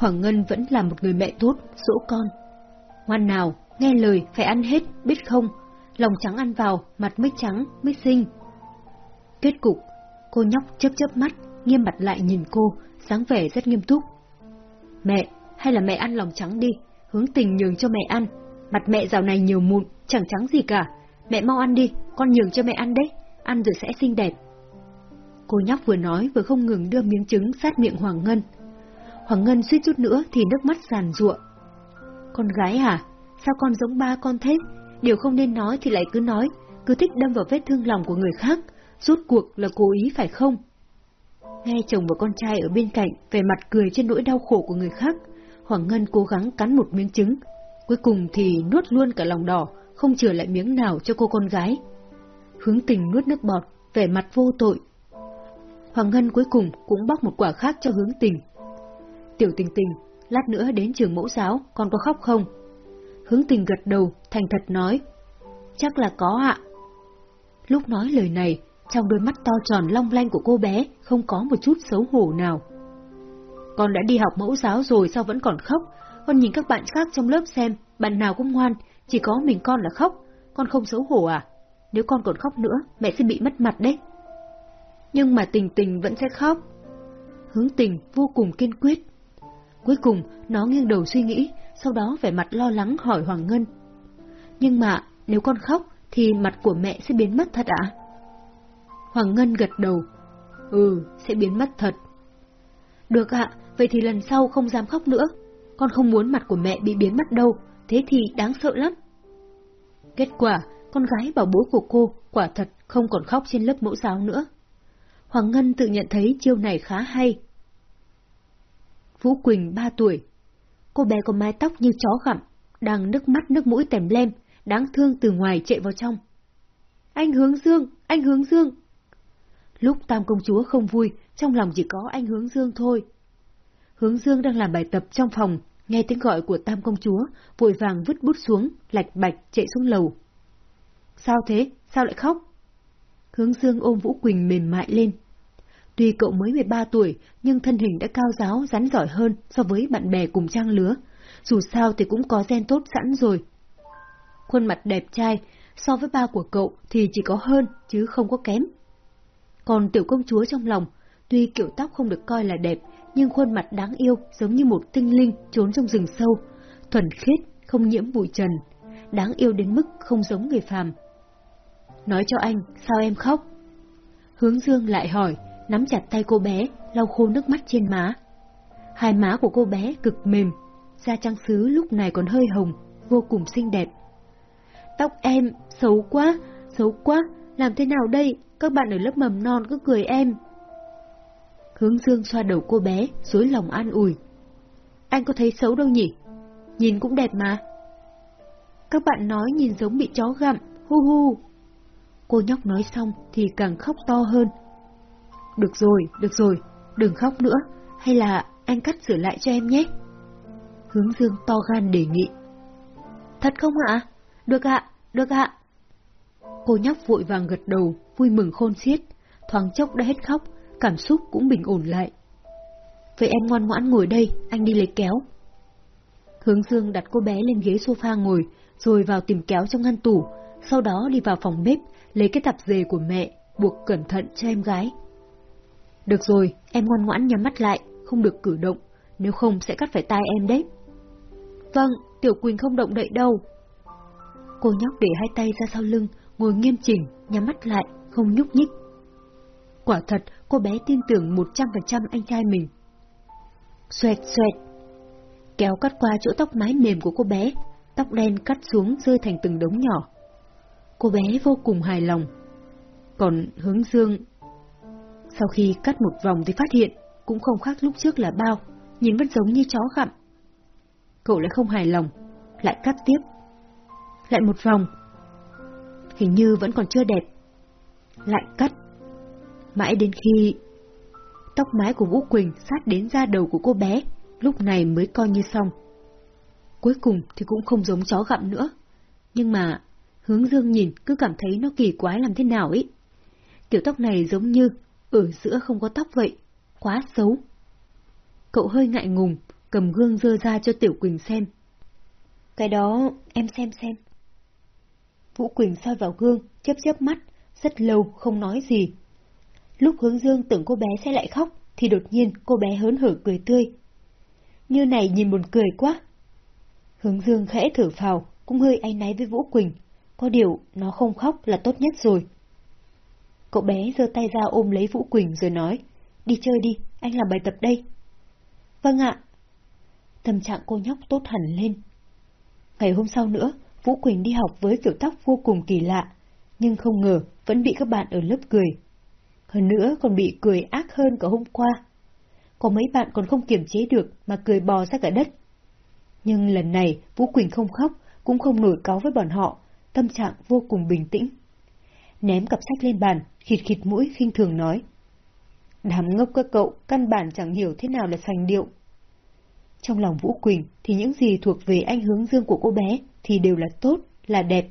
Hoàng Ngân vẫn là một người mẹ tốt, dỗ con. Ngoan nào, nghe lời, phải ăn hết, biết không? Lòng trắng ăn vào, mặt mới trắng, mới xinh. Kết cục, cô nhóc chớp chớp mắt, nghiêm mặt lại nhìn cô, dáng vẻ rất nghiêm túc. Mẹ, hay là mẹ ăn lòng trắng đi, hướng tình nhường cho mẹ ăn. Mặt mẹ dạo này nhiều mụn, chẳng trắng gì cả. Mẹ mau ăn đi, con nhường cho mẹ ăn đấy, ăn rồi sẽ xinh đẹp. Cô nhóc vừa nói vừa không ngừng đưa miếng trứng sát miệng Hoàng Ngân. Hoàng Ngân suýt chút nữa thì nước mắt giàn ruộng. Con gái à, sao con giống ba con thế? Điều không nên nói thì lại cứ nói, cứ thích đâm vào vết thương lòng của người khác, rốt cuộc là cố ý phải không? Nghe chồng và con trai ở bên cạnh về mặt cười trên nỗi đau khổ của người khác, Hoàng Ngân cố gắng cắn một miếng trứng, cuối cùng thì nuốt luôn cả lòng đỏ, không chừa lại miếng nào cho cô con gái. Hướng tình nuốt nước bọt, vẻ mặt vô tội. Hoàng Ngân cuối cùng cũng bóc một quả khác cho hướng tình. Tiểu tình tình, lát nữa đến trường mẫu giáo, con có khóc không? Hướng tình gật đầu, thành thật nói. Chắc là có ạ. Lúc nói lời này, trong đôi mắt to tròn long lanh của cô bé không có một chút xấu hổ nào. Con đã đi học mẫu giáo rồi sao vẫn còn khóc? Con nhìn các bạn khác trong lớp xem, bạn nào cũng ngoan, chỉ có mình con là khóc. Con không xấu hổ à? Nếu con còn khóc nữa, mẹ sẽ bị mất mặt đấy. Nhưng mà tình tình vẫn sẽ khóc. Hướng tình vô cùng kiên quyết. Cuối cùng, nó nghiêng đầu suy nghĩ, sau đó vẻ mặt lo lắng hỏi Hoàng Ngân. Nhưng mà, nếu con khóc, thì mặt của mẹ sẽ biến mất thật ạ? Hoàng Ngân gật đầu. Ừ, sẽ biến mất thật. Được ạ, vậy thì lần sau không dám khóc nữa. Con không muốn mặt của mẹ bị biến mất đâu, thế thì đáng sợ lắm. Kết quả, con gái bảo bố của cô quả thật không còn khóc trên lớp mẫu giáo nữa. Hoàng Ngân tự nhận thấy chiêu này khá hay. Vũ Quỳnh 3 tuổi. Cô bé có mái tóc như chó gặm, đang nước mắt nước mũi tèm lem, đáng thương từ ngoài chạy vào trong. Anh hướng dương, anh hướng dương. Lúc Tam công chúa không vui, trong lòng chỉ có anh hướng dương thôi. Hướng dương đang làm bài tập trong phòng, nghe tiếng gọi của Tam công chúa, vội vàng vứt bút xuống, lạch bạch chạy xuống lầu. Sao thế? Sao lại khóc? Hướng dương ôm Vũ Quỳnh mềm mại lên. Tuy cậu mới 13 tuổi, nhưng thân hình đã cao giáo, rắn giỏi hơn so với bạn bè cùng trang lứa. Dù sao thì cũng có gen tốt sẵn rồi. Khuôn mặt đẹp trai, so với ba của cậu thì chỉ có hơn, chứ không có kém. Còn tiểu công chúa trong lòng, tuy kiểu tóc không được coi là đẹp, nhưng khuôn mặt đáng yêu giống như một tinh linh trốn trong rừng sâu, thuần khiết, không nhiễm bụi trần, đáng yêu đến mức không giống người phàm. Nói cho anh, sao em khóc? Hướng Dương lại hỏi, nắm chặt tay cô bé, lau khô nước mắt trên má. Hai má của cô bé cực mềm, da trắng sứ lúc này còn hơi hồng, vô cùng xinh đẹp. Tóc em, xấu quá, xấu quá, làm thế nào đây? Các bạn ở lớp mầm non cứ cười em. Hướng Dương xoa đầu cô bé, dối lòng an ủi. Anh có thấy xấu đâu nhỉ? Nhìn cũng đẹp mà. Các bạn nói nhìn giống bị chó gặm, hu hu. Cô nhóc nói xong thì càng khóc to hơn. Được rồi, được rồi, đừng khóc nữa, hay là anh cắt sửa lại cho em nhé. Hướng Dương to gan đề nghị. Thật không ạ? Được ạ, được ạ. Cô nhóc vội vàng gật đầu, vui mừng khôn xiết, thoáng chốc đã hết khóc, cảm xúc cũng bình ổn lại. Vậy em ngoan ngoãn ngồi đây, anh đi lấy kéo. Hướng Dương đặt cô bé lên ghế sofa ngồi, rồi vào tìm kéo trong ngăn tủ, sau đó đi vào phòng bếp, lấy cái tạp dề của mẹ, buộc cẩn thận cho em gái. Được rồi, em ngoan ngoãn nhắm mắt lại, không được cử động, nếu không sẽ cắt phải tai em đấy. Vâng, Tiểu Quỳnh không động đậy đâu. Cô nhóc để hai tay ra sau lưng, ngồi nghiêm chỉnh, nhắm mắt lại, không nhúc nhích. Quả thật, cô bé tin tưởng 100% anh trai mình. Xoẹt xoẹt. Kéo cắt qua chỗ tóc mái mềm của cô bé, tóc đen cắt xuống rơi thành từng đống nhỏ. Cô bé vô cùng hài lòng. Còn hướng dương... Sau khi cắt một vòng thì phát hiện, cũng không khác lúc trước là bao, nhìn vẫn giống như chó gặm. Cậu lại không hài lòng, lại cắt tiếp. Lại một vòng. Hình như vẫn còn chưa đẹp. Lại cắt. Mãi đến khi... Tóc mái của Vũ Quỳnh sát đến da đầu của cô bé, lúc này mới coi như xong. Cuối cùng thì cũng không giống chó gặm nữa. Nhưng mà, hướng dương nhìn cứ cảm thấy nó kỳ quái làm thế nào ấy. Kiểu tóc này giống như ở giữa không có tóc vậy, quá xấu. Cậu hơi ngại ngùng, cầm gương dơ ra cho Tiểu Quỳnh xem. Cái đó em xem xem. Vũ Quỳnh soi vào gương, chớp chớp mắt, rất lâu không nói gì. Lúc hướng dương tưởng cô bé sẽ lại khóc, thì đột nhiên cô bé hớn hở cười tươi. Như này nhìn buồn cười quá. Hướng dương khẽ thở phào, cũng hơi áy náy với Vũ Quỳnh. Có điều, nó không khóc là tốt nhất rồi. Cậu bé giơ tay ra ôm lấy Vũ Quỳnh rồi nói, đi chơi đi, anh làm bài tập đây. Vâng ạ. Tâm trạng cô nhóc tốt hẳn lên. Ngày hôm sau nữa, Vũ Quỳnh đi học với kiểu tóc vô cùng kỳ lạ, nhưng không ngờ vẫn bị các bạn ở lớp cười. Hơn nữa còn bị cười ác hơn cả hôm qua. Có mấy bạn còn không kiềm chế được mà cười bò ra cả đất. Nhưng lần này Vũ Quỳnh không khóc, cũng không nổi cáo với bọn họ, tâm trạng vô cùng bình tĩnh. Ném cặp sách lên bàn, khịt khịt mũi khinh thường nói. Đám ngốc các cậu, căn bản chẳng hiểu thế nào là sành điệu. Trong lòng Vũ Quỳnh thì những gì thuộc về anh hướng dương của cô bé thì đều là tốt, là đẹp.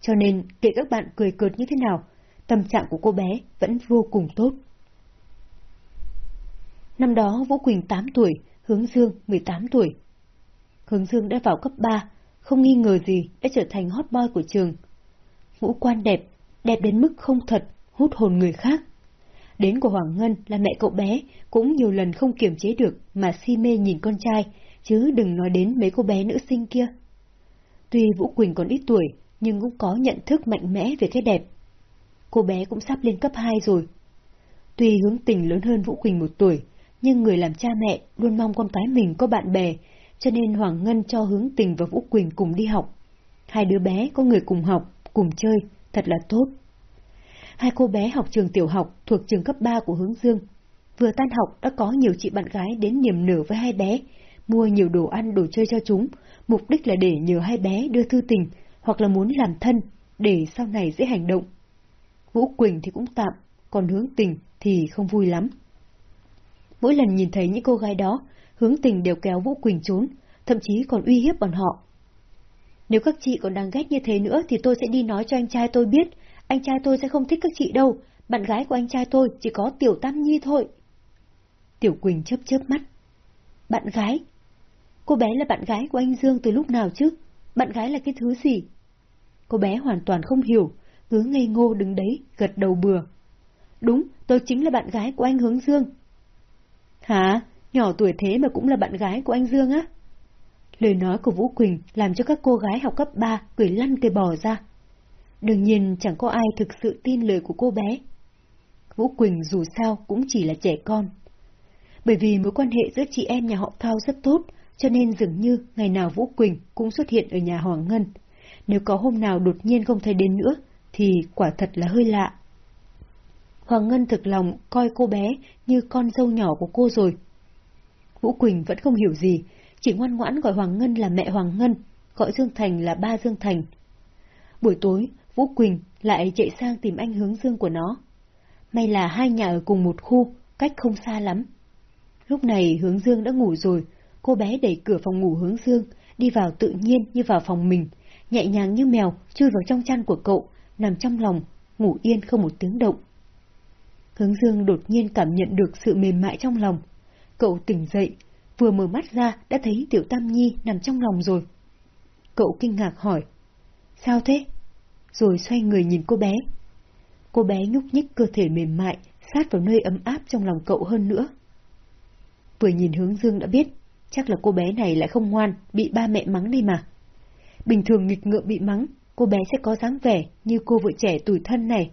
Cho nên, kể các bạn cười cợt như thế nào, tâm trạng của cô bé vẫn vô cùng tốt. Năm đó Vũ Quỳnh 8 tuổi, Hướng Dương 18 tuổi. Hướng Dương đã vào cấp 3, không nghi ngờ gì đã trở thành hot boy của trường. Vũ quan đẹp, đẹp đến mức không thật, hút hồn người khác. Đến của Hoàng Ngân là mẹ cậu bé, cũng nhiều lần không kiềm chế được mà si mê nhìn con trai, chứ đừng nói đến mấy cô bé nữ sinh kia. Tuy Vũ Quỳnh còn ít tuổi, nhưng cũng có nhận thức mạnh mẽ về cái đẹp. Cô bé cũng sắp lên cấp 2 rồi. Tuy hướng tình lớn hơn Vũ Quỳnh một tuổi, nhưng người làm cha mẹ luôn mong con cái mình có bạn bè, cho nên Hoàng Ngân cho hướng tình và Vũ Quỳnh cùng đi học. Hai đứa bé có người cùng học, cùng chơi, thật là tốt. Hai cô bé học trường tiểu học thuộc trường cấp 3 của Hướng Dương. Vừa tan học đã có nhiều chị bạn gái đến niềm nở với hai bé, mua nhiều đồ ăn đồ chơi cho chúng, mục đích là để nhờ hai bé đưa thư tình, hoặc là muốn làm thân, để sau này dễ hành động. Vũ Quỳnh thì cũng tạm, còn hướng tình thì không vui lắm. Mỗi lần nhìn thấy những cô gái đó, hướng tình đều kéo Vũ Quỳnh trốn, thậm chí còn uy hiếp bọn họ. Nếu các chị còn đang ghét như thế nữa thì tôi sẽ đi nói cho anh trai tôi biết, anh trai tôi sẽ không thích các chị đâu, bạn gái của anh trai tôi chỉ có Tiểu Tam Nhi thôi. Tiểu Quỳnh chớp chớp mắt. Bạn gái? Cô bé là bạn gái của anh Dương từ lúc nào chứ? Bạn gái là cái thứ gì? Cô bé hoàn toàn không hiểu, cứ ngây ngô đứng đấy, gật đầu bừa. Đúng, tôi chính là bạn gái của anh Hướng Dương. Hả? Nhỏ tuổi thế mà cũng là bạn gái của anh Dương á? Lời nói của Vũ Quỳnh làm cho các cô gái học cấp 3 cười lăn cây bò ra. Đương nhiên chẳng có ai thực sự tin lời của cô bé. Vũ Quỳnh dù sao cũng chỉ là trẻ con. Bởi vì mối quan hệ giữa chị em nhà họ Cao rất tốt, cho nên dường như ngày nào Vũ Quỳnh cũng xuất hiện ở nhà Hoàng Ngân. Nếu có hôm nào đột nhiên không thấy đến nữa, thì quả thật là hơi lạ. Hoàng Ngân thực lòng coi cô bé như con dâu nhỏ của cô rồi. Vũ Quỳnh vẫn không hiểu gì, chỉ ngoan ngoãn gọi Hoàng Ngân là mẹ Hoàng Ngân, gọi Dương Thành là ba Dương Thành. Buổi tối, Vũ Quỳnh lại chạy sang tìm anh hướng dương của nó. May là hai nhà ở cùng một khu, cách không xa lắm. Lúc này hướng dương đã ngủ rồi, cô bé đẩy cửa phòng ngủ hướng dương, đi vào tự nhiên như vào phòng mình, nhẹ nhàng như mèo chui vào trong chăn của cậu, nằm trong lòng, ngủ yên không một tiếng động. Hướng dương đột nhiên cảm nhận được sự mềm mại trong lòng. Cậu tỉnh dậy, vừa mở mắt ra đã thấy Tiểu Tam Nhi nằm trong lòng rồi. Cậu kinh ngạc hỏi. Sao thế? Rồi xoay người nhìn cô bé. Cô bé nhúc nhích cơ thể mềm mại, sát vào nơi ấm áp trong lòng cậu hơn nữa. Vừa nhìn hướng dương đã biết, chắc là cô bé này lại không ngoan, bị ba mẹ mắng đi mà. Bình thường nghịch ngợm bị mắng, cô bé sẽ có dáng vẻ như cô vợ trẻ tuổi thân này.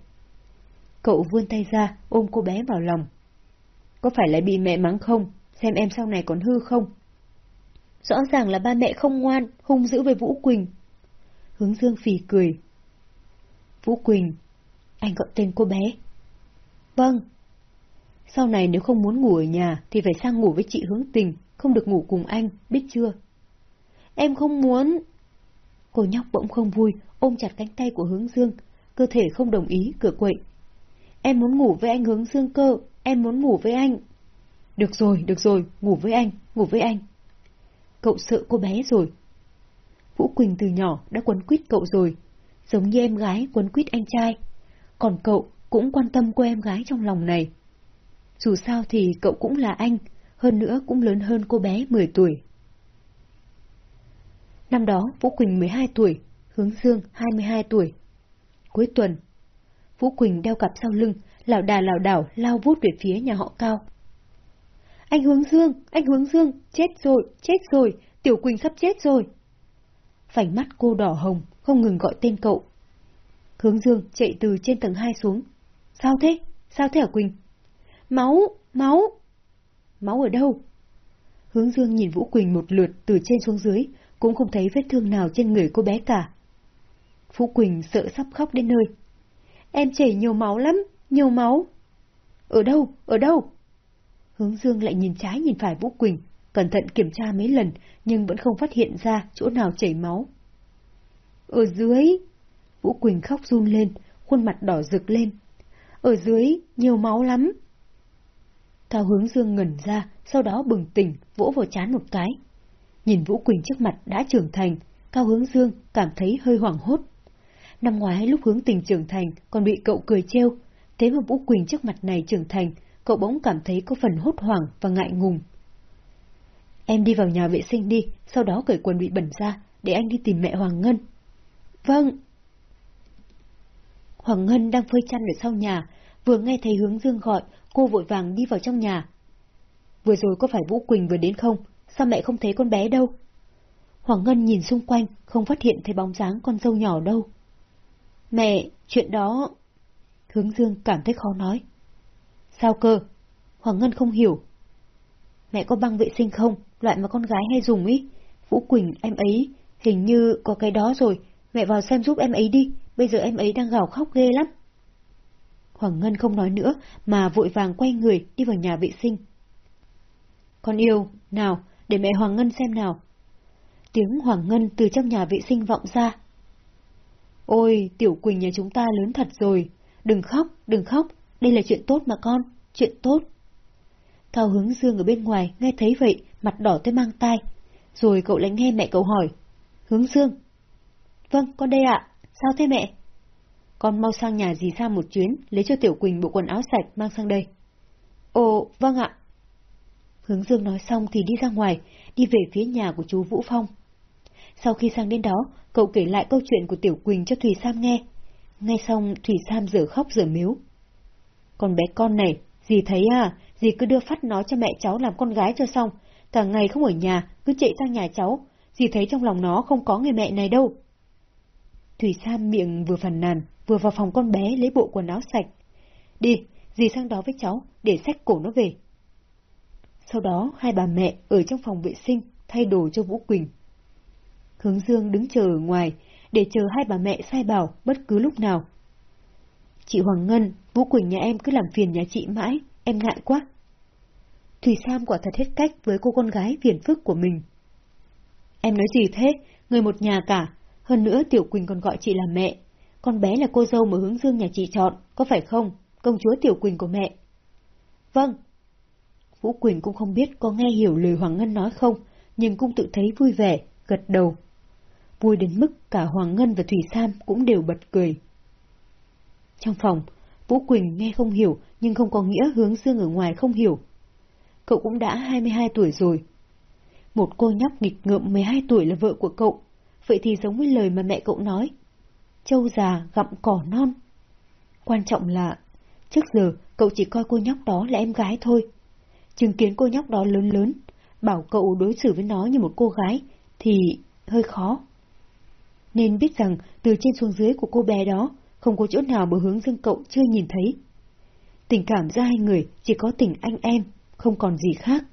Cậu vươn tay ra, ôm cô bé vào lòng. Có phải lại bị mẹ mắng không? Xem em sau này còn hư không? Rõ ràng là ba mẹ không ngoan, hung dữ với Vũ Quỳnh. Hướng Dương phì cười. Vũ Quỳnh, anh gọi tên cô bé. Vâng. Sau này nếu không muốn ngủ ở nhà thì phải sang ngủ với chị Hướng Tình, không được ngủ cùng anh, biết chưa? Em không muốn. Cô nhóc bỗng không vui, ôm chặt cánh tay của Hướng Dương, cơ thể không đồng ý, cửa quậy. Em muốn ngủ với anh Hướng Dương cơ, em muốn ngủ với anh. Được rồi, được rồi, ngủ với anh, ngủ với anh. Cậu sợ cô bé rồi. Vũ Quỳnh từ nhỏ đã quấn quýt cậu rồi, giống như em gái quấn quýt anh trai. Còn cậu cũng quan tâm cô em gái trong lòng này. Dù sao thì cậu cũng là anh, hơn nữa cũng lớn hơn cô bé 10 tuổi. Năm đó, Vũ Quỳnh 12 tuổi, Hướng Dương 22 tuổi. Cuối tuần, Vũ Quỳnh đeo cặp sau lưng, lảo đà lảo đảo lao vút về phía nhà họ Cao. Anh Hướng Dương, anh Hướng Dương, chết rồi, chết rồi, Tiểu Quỳnh sắp chết rồi. Phảnh mắt cô đỏ hồng, không ngừng gọi tên cậu. Hướng Dương chạy từ trên tầng 2 xuống. Sao thế? Sao thế hả Quỳnh? Máu! Máu! Máu ở đâu? Hướng Dương nhìn Vũ Quỳnh một lượt từ trên xuống dưới, cũng không thấy vết thương nào trên người cô bé cả. Vũ Quỳnh sợ sắp khóc đến nơi. Em chảy nhiều máu lắm, nhiều máu. Ở đâu? Ở đâu? Hướng Dương lại nhìn trái nhìn phải Vũ Quỳnh, cẩn thận kiểm tra mấy lần, nhưng vẫn không phát hiện ra chỗ nào chảy máu. Ở dưới... Vũ Quỳnh khóc run lên, khuôn mặt đỏ rực lên. Ở dưới, nhiều máu lắm. Cao hướng dương ngẩn ra, sau đó bừng tỉnh, vỗ vào chán một cái. Nhìn Vũ Quỳnh trước mặt đã trưởng thành, Cao hướng dương cảm thấy hơi hoảng hốt. Năm ngoái lúc hướng tình trưởng thành còn bị cậu cười trêu, thế mà Vũ Quỳnh trước mặt này trưởng thành, cậu bỗng cảm thấy có phần hốt hoảng và ngại ngùng. Em đi vào nhà vệ sinh đi, sau đó cởi quần bị bẩn ra, để anh đi tìm mẹ Hoàng Ngân. Vâng. Hoàng Ngân đang phơi chăn ở sau nhà, vừa nghe thấy hướng dương gọi, cô vội vàng đi vào trong nhà. Vừa rồi có phải Vũ Quỳnh vừa đến không? Sao mẹ không thấy con bé đâu? Hoàng Ngân nhìn xung quanh, không phát hiện thấy bóng dáng con dâu nhỏ đâu. Mẹ, chuyện đó... Hướng Dương cảm thấy khó nói. Sao cơ? Hoàng Ngân không hiểu. Mẹ có băng vệ sinh không? Loại mà con gái hay dùng ý. Vũ Quỳnh, em ấy, hình như có cái đó rồi. Mẹ vào xem giúp em ấy đi, bây giờ em ấy đang gào khóc ghê lắm. Hoàng Ngân không nói nữa, mà vội vàng quay người đi vào nhà vệ sinh. Con yêu, nào, để mẹ Hoàng Ngân xem nào. Tiếng Hoàng Ngân từ trong nhà vệ sinh vọng ra. Ôi, Tiểu Quỳnh nhà chúng ta lớn thật rồi. Đừng khóc, đừng khóc, đây là chuyện tốt mà con, chuyện tốt. Cao hướng dương ở bên ngoài nghe thấy vậy, mặt đỏ tới mang tai. Rồi cậu lại nghe mẹ cậu hỏi. Hướng dương. Vâng, con đây ạ. Sao thế mẹ? Con mau sang nhà dì Sa một chuyến, lấy cho Tiểu Quỳnh bộ quần áo sạch mang sang đây. Ồ, vâng ạ. Hướng Dương nói xong thì đi ra ngoài, đi về phía nhà của chú Vũ Phong. Sau khi sang đến đó, cậu kể lại câu chuyện của Tiểu Quỳnh cho Thủy Sam nghe. Nghe xong, Thủy Sam giờ khóc giờ miếu. Con bé con này, dì thấy à, dì cứ đưa phát nó cho mẹ cháu làm con gái cho xong, cả ngày không ở nhà, cứ chạy sang nhà cháu, dì thấy trong lòng nó không có người mẹ này đâu. Thủy Sam miệng vừa phàn nàn, vừa vào phòng con bé lấy bộ quần áo sạch. Đi, dì sang đó với cháu, để xách cổ nó về. Sau đó, hai bà mẹ ở trong phòng vệ sinh thay đồ cho Vũ Quỳnh. Hướng Dương đứng chờ ở ngoài, để chờ hai bà mẹ sai bảo bất cứ lúc nào. Chị Hoàng Ngân, Vũ Quỳnh nhà em cứ làm phiền nhà chị mãi, em ngại quá. Thủy Sam quả thật hết cách với cô con gái phiền phức của mình. Em nói gì thế, người một nhà cả, hơn nữa Tiểu Quỳnh còn gọi chị là mẹ. Con bé là cô dâu mà hướng dương nhà chị chọn, có phải không, công chúa Tiểu Quỳnh của mẹ? Vâng. Vũ Quỳnh cũng không biết có nghe hiểu lời Hoàng Ngân nói không, nhưng cũng tự thấy vui vẻ, gật đầu. Vui đến mức cả Hoàng Ngân và Thủy Sam cũng đều bật cười. Trong phòng, Vũ Quỳnh nghe không hiểu nhưng không có nghĩa hướng dương ở ngoài không hiểu. Cậu cũng đã 22 tuổi rồi. Một cô nhóc nghịch ngợm 12 tuổi là vợ của cậu, vậy thì giống với lời mà mẹ cậu nói. Châu già gặm cỏ non. Quan trọng là, trước giờ cậu chỉ coi cô nhóc đó là em gái thôi. Chứng kiến cô nhóc đó lớn lớn, bảo cậu đối xử với nó như một cô gái, thì hơi khó. Nên biết rằng từ trên xuống dưới của cô bé đó, không có chỗ nào mà hướng dương cậu chưa nhìn thấy. Tình cảm giữa hai người chỉ có tình anh em, không còn gì khác.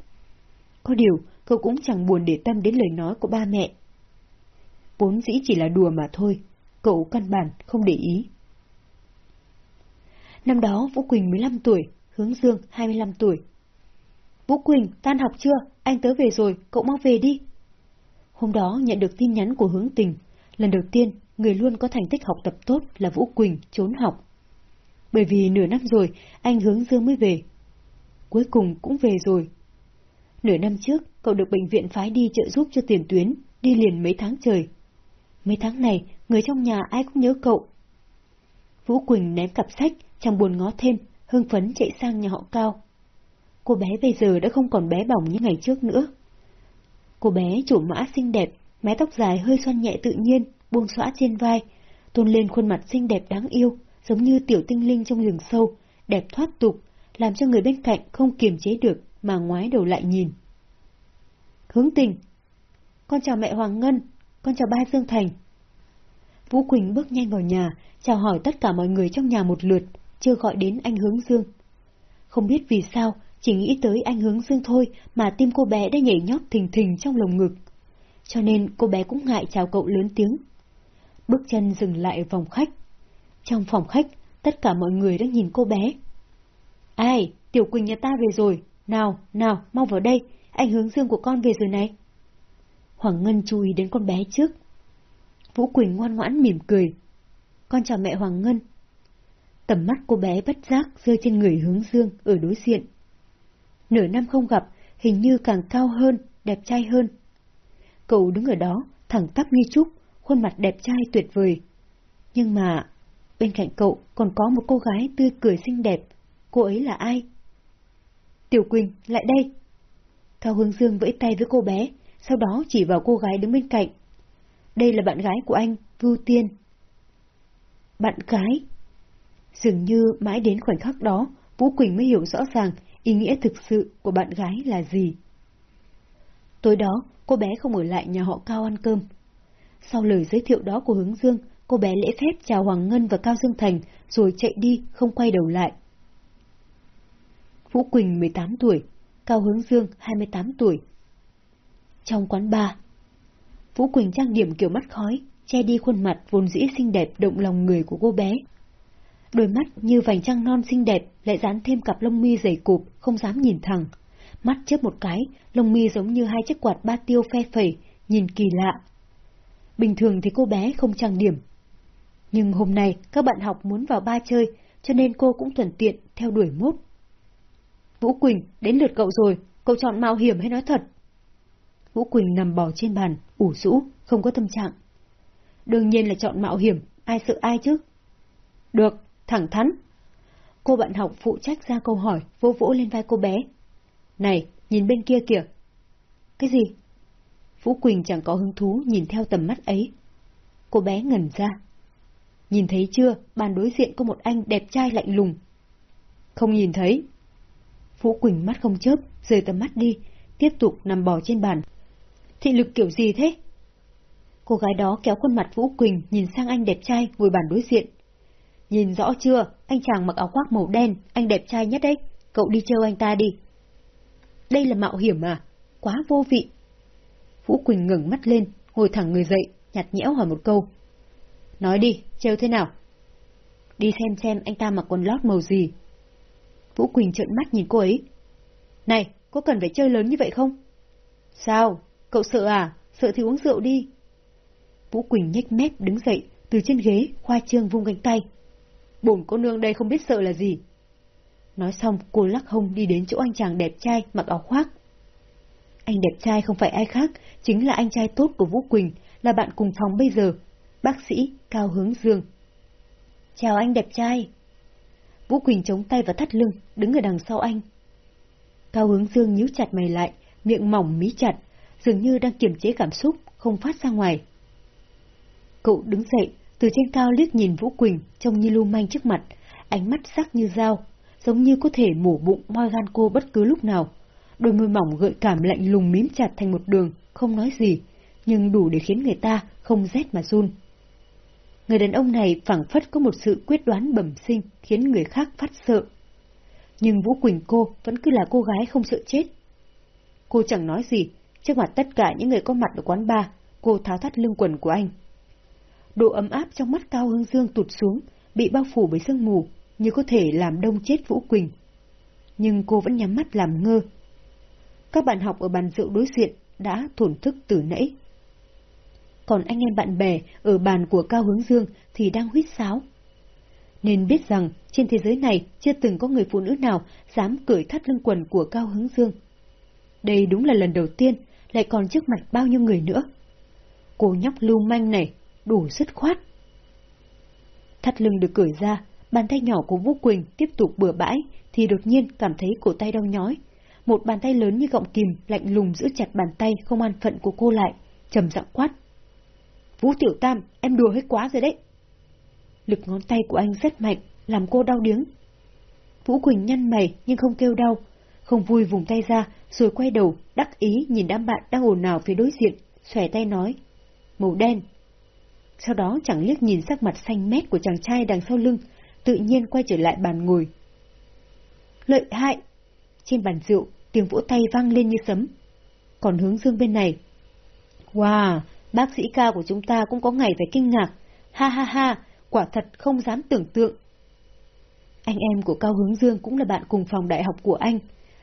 Có điều, cậu cũng chẳng buồn để tâm đến lời nói của ba mẹ. Vốn dĩ chỉ là đùa mà thôi, cậu căn bản không để ý. Năm đó Vũ Quỳnh 15 tuổi, Hướng Dương 25 tuổi. Vũ Quỳnh, tan học chưa? Anh tớ về rồi, cậu mau về đi. Hôm đó nhận được tin nhắn của Hướng Tình. Lần đầu tiên, người luôn có thành tích học tập tốt là Vũ Quỳnh trốn học. Bởi vì nửa năm rồi, anh Hướng Dương mới về. Cuối cùng cũng về rồi. Nửa năm trước, cậu được bệnh viện phái đi trợ giúp cho tiền tuyến, đi liền mấy tháng trời. Mấy tháng này, người trong nhà ai cũng nhớ cậu. Vũ Quỳnh ném cặp sách, chẳng buồn ngó thêm, hưng phấn chạy sang nhà họ Cao. cô bé bây giờ đã không còn bé bỏng như ngày trước nữa. Cô bé chủ mã xinh đẹp, mái tóc dài hơi xoăn nhẹ tự nhiên, buông xõa trên vai, tôn lên khuôn mặt xinh đẹp đáng yêu, giống như tiểu tinh linh trong rừng sâu, đẹp thoát tục, làm cho người bên cạnh không kiềm chế được mà ngoái đầu lại nhìn. Hướng tình Con chào mẹ Hoàng Ngân, con chào ba Dương Thành. Vũ Quỳnh bước nhanh vào nhà, chào hỏi tất cả mọi người trong nhà một lượt, chưa gọi đến anh Hướng Dương. Không biết vì sao, chỉ nghĩ tới anh Hướng Dương thôi mà tim cô bé đã nhảy nhót thình thình trong lồng ngực. Cho nên cô bé cũng ngại chào cậu lớn tiếng. Bước chân dừng lại phòng khách. Trong phòng khách, tất cả mọi người đang nhìn cô bé. Ai, Tiểu Quỳnh nhà ta về rồi, nào, nào, mau vào đây, anh hướng dương của con về rồi này. Hoàng Ngân chú ý đến con bé trước. Vũ Quỳnh ngoan ngoãn mỉm cười. Con chào mẹ Hoàng Ngân. Tầm mắt cô bé bất giác rơi trên người hướng dương ở đối diện. Nửa năm không gặp, hình như càng cao hơn, đẹp trai hơn. Cậu đứng ở đó, thẳng tắp như trúc, khuôn mặt đẹp trai tuyệt vời. Nhưng mà, bên cạnh cậu còn có một cô gái tươi cười xinh đẹp. Cô ấy là ai? Tiểu Quỳnh, lại đây. Cao Hướng Dương vẫy tay với cô bé, sau đó chỉ vào cô gái đứng bên cạnh. Đây là bạn gái của anh, Vưu Tiên. Bạn gái? Dường như mãi đến khoảnh khắc đó, Vũ Quỳnh mới hiểu rõ ràng ý nghĩa thực sự của bạn gái là gì. Tối đó, cô bé không ở lại nhà họ Cao ăn cơm. Sau lời giới thiệu đó của Hướng Dương, cô bé lễ phép chào Hoàng Ngân và Cao Dương Thành, rồi chạy đi, không quay đầu lại. Vũ Quỳnh 18 tuổi, Cao Hướng Dương 28 tuổi. Trong quán bar, Vũ Quỳnh trang điểm kiểu mắt khói, che đi khuôn mặt vốn dĩ xinh đẹp động lòng người của cô bé. Đôi mắt như vành trăng non xinh đẹp lại dán thêm cặp lông mi dày cụp, không dám nhìn thẳng. Mắt chớp một cái, lông mi giống như hai chiếc quạt ba tiêu phe phẩy, nhìn kỳ lạ. Bình thường thì cô bé không trang điểm. Nhưng hôm nay các bạn học muốn vào ba chơi, cho nên cô cũng thuận tiện theo đuổi mốt. Vũ Quỳnh, đến lượt cậu rồi, cậu chọn mạo hiểm hay nói thật? Vũ Quỳnh nằm bò trên bàn, ủ rũ, không có tâm trạng. Đương nhiên là chọn mạo hiểm, ai sợ ai chứ? Được, thẳng thắn. Cô bạn học phụ trách ra câu hỏi, vỗ vỗ lên vai cô bé. Này, nhìn bên kia kìa. Cái gì? Vũ Quỳnh chẳng có hứng thú nhìn theo tầm mắt ấy. Cô bé ngẩn ra. Nhìn thấy chưa, bàn đối diện có một anh đẹp trai lạnh lùng. Không nhìn thấy. Vũ Quỳnh mắt không chớp, rời tầm mắt đi, tiếp tục nằm bò trên bàn. Thị lực kiểu gì thế? Cô gái đó kéo khuôn mặt Vũ Quỳnh nhìn sang anh đẹp trai ngồi bàn đối diện. Nhìn rõ chưa, anh chàng mặc áo khoác màu đen, anh đẹp trai nhất đấy, cậu đi chơi anh ta đi. Đây là mạo hiểm à? Quá vô vị. Vũ Quỳnh ngừng mắt lên, ngồi thẳng người dậy, nhạt nhẽo hỏi một câu. Nói đi, trêu thế nào? Đi xem xem anh ta mặc quần lót màu gì. Vũ Quỳnh trợn mắt nhìn cô ấy. Này, có cần phải chơi lớn như vậy không? Sao? Cậu sợ à? Sợ thì uống rượu đi. Vũ Quỳnh nhếch mép đứng dậy, từ trên ghế, khoa trương vung cánh tay. Bổn cô nương đây không biết sợ là gì. Nói xong, cô lắc hông đi đến chỗ anh chàng đẹp trai mặc áo khoác. Anh đẹp trai không phải ai khác, chính là anh trai tốt của Vũ Quỳnh, là bạn cùng phòng bây giờ, bác sĩ Cao Hướng Dương. Chào anh đẹp trai. Vũ Quỳnh chống tay vào thắt lưng, đứng ở đằng sau anh. Cao Hướng Dương nhíu chặt mày lại, miệng mỏng mí chặt, dường như đang kiềm chế cảm xúc, không phát ra ngoài. Cậu đứng dậy, từ trên cao liếc nhìn Vũ Quỳnh trông như lưu manh trước mặt, ánh mắt sắc như dao, giống như có thể mổ bụng moi gan cô bất cứ lúc nào. Đôi môi mỏng gợi cảm lạnh lùng mím chặt thành một đường, không nói gì, nhưng đủ để khiến người ta không rét mà run. Người đàn ông này phảng phất có một sự quyết đoán bẩm sinh khiến người khác phát sợ. Nhưng Vũ Quỳnh cô vẫn cứ là cô gái không sợ chết. Cô chẳng nói gì, trước mặt tất cả những người có mặt ở quán bar, cô tháo thắt lưng quần của anh. Độ ấm áp trong mắt Cao Hương Dương tụt xuống, bị bao phủ bởi sương mù, như có thể làm đông chết Vũ Quỳnh. Nhưng cô vẫn nhắm mắt làm ngơ. Các bạn học ở bàn rượu đối diện đã thổn thức từ nãy. Còn anh em bạn bè ở bàn của Cao Hướng Dương thì đang huýt sáo. Nên biết rằng trên thế giới này chưa từng có người phụ nữ nào dám cởi thắt lưng quần của Cao Hướng Dương. Đây đúng là lần đầu tiên, lại còn trước mặt bao nhiêu người nữa. Cô nhóc lưu manh này, đủ dứt khoát. Thắt lưng được cởi ra, bàn tay nhỏ của Vũ Quỳnh tiếp tục bừa bãi, thì đột nhiên cảm thấy cổ tay đau nhói một bàn tay lớn như gọng kìm lạnh lùng giữ chặt bàn tay không an phận của cô lại, trầm giọng quát. Vũ Tiểu Tam, em đùa hết quá rồi đấy. Lực ngón tay của anh rất mạnh, làm cô đau điếng. Vũ Quỳnh nhăn mày nhưng không kêu đau, không vui vùng tay ra, rồi quay đầu, đắc ý nhìn đám bạn đang ồn ào phía đối diện, xòe tay nói. Màu đen. Sau đó chẳng liếc nhìn sắc mặt xanh mét của chàng trai đằng sau lưng, tự nhiên quay trở lại bàn ngồi. Lợi hại! Trên bàn rượu, tiếng vỗ tay vang lên như sấm. Còn hướng dương bên này. Wow! Bác sĩ ca của chúng ta cũng có ngày phải kinh ngạc. Ha ha ha! Quả thật không dám tưởng tượng. Anh em của Cao Hướng Dương cũng là bạn cùng phòng đại học của anh.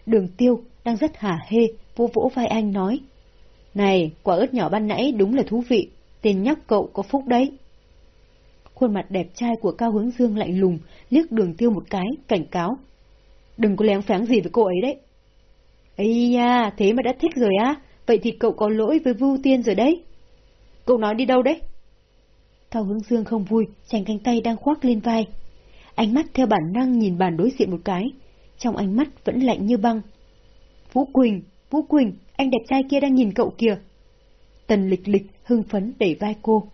Đường Tiêu đang rất hả hê, vô vỗ vai anh nói. Này, quả ớt nhỏ ban nãy đúng là thú vị, tên nhóc cậu có phúc đấy. Khuôn mặt đẹp trai của Cao Hướng Dương lạnh lùng, liếc đường tiêu một cái, cảnh cáo. Đừng có lén pháng gì với cô ấy đấy. Ây da, thế mà đã thích rồi á, vậy thì cậu có lỗi với Vu Tiên rồi đấy. Cậu nói đi đâu đấy? Cao Hướng Dương không vui, chành cánh tay đang khoác lên vai. Ánh mắt theo bản năng nhìn bàn đối diện một cái, trong ánh mắt vẫn lạnh như băng. Vũ Quỳnh, Vũ Quỳnh, anh đẹp trai kia đang nhìn cậu kìa. Tần lịch lịch hưng phấn đẩy vai cô.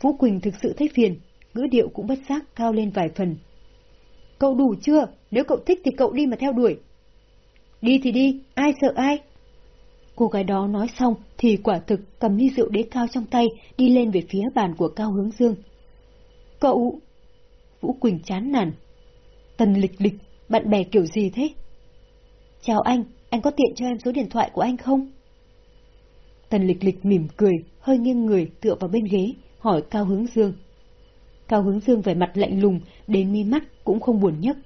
Vũ Quỳnh thực sự thấy phiền, ngữ điệu cũng bất giác cao lên vài phần. Cậu đủ chưa? Nếu cậu thích thì cậu đi mà theo đuổi. Đi thì đi, ai sợ ai? Cô gái đó nói xong thì quả thực cầm ly rượu đế cao trong tay đi lên về phía bàn của Cao Hướng Dương. Cậu... Vũ Quỳnh chán nản. Tần lịch lịch, bạn bè kiểu gì thế? Chào anh, anh có tiện cho em số điện thoại của anh không? Tần lịch lịch mỉm cười, hơi nghiêng người tựa vào bên ghế, hỏi Cao Hướng Dương. Cao Hướng Dương vẻ mặt lạnh lùng, đến mi mắt cũng không buồn nhấc.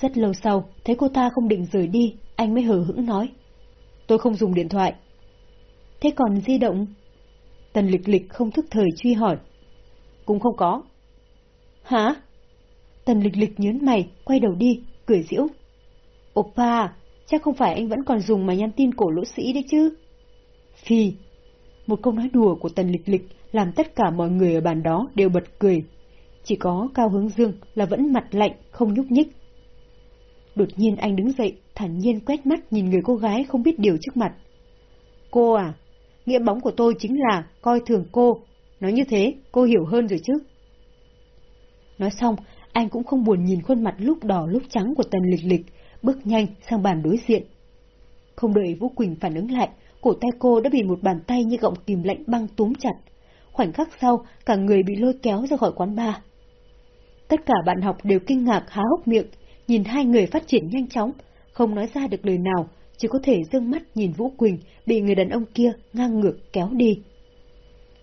Rất lâu sau, thấy cô ta không định rời đi, anh mới hờ hững nói. Tôi không dùng điện thoại. Thế còn di động? Tần lịch lịch không thức thời truy hỏi. Cũng không có. Hả? Tần lịch lịch nhớn mày, quay đầu đi, cười giễu. Oppa, chắc không phải anh vẫn còn dùng mà nhắn tin cổ lỗ sĩ đấy chứ? Phi. Một câu nói đùa của tần lịch lịch làm tất cả mọi người ở bàn đó đều bật cười. Chỉ có Cao Hướng Dương là vẫn mặt lạnh, không nhúc nhích. Đột nhiên anh đứng dậy, thản nhiên quét mắt nhìn người cô gái không biết điều trước mặt. Cô à, nghĩa bóng của tôi chính là coi thường cô. Nói như thế, cô hiểu hơn rồi chứ. Nói xong, anh cũng không buồn nhìn khuôn mặt lúc đỏ lúc trắng của tần lịch lịch, bước nhanh sang bàn đối diện. Không đợi Vũ Quỳnh phản ứng lại, cổ tay cô đã bị một bàn tay như gọng kìm lạnh băng túm chặt. Khoảnh khắc sau, cả người bị lôi kéo ra khỏi quán bar. Tất cả bạn học đều kinh ngạc há hốc miệng, nhìn hai người phát triển nhanh chóng, không nói ra được lời nào, chỉ có thể dương mắt nhìn Vũ Quỳnh bị người đàn ông kia ngang ngược kéo đi.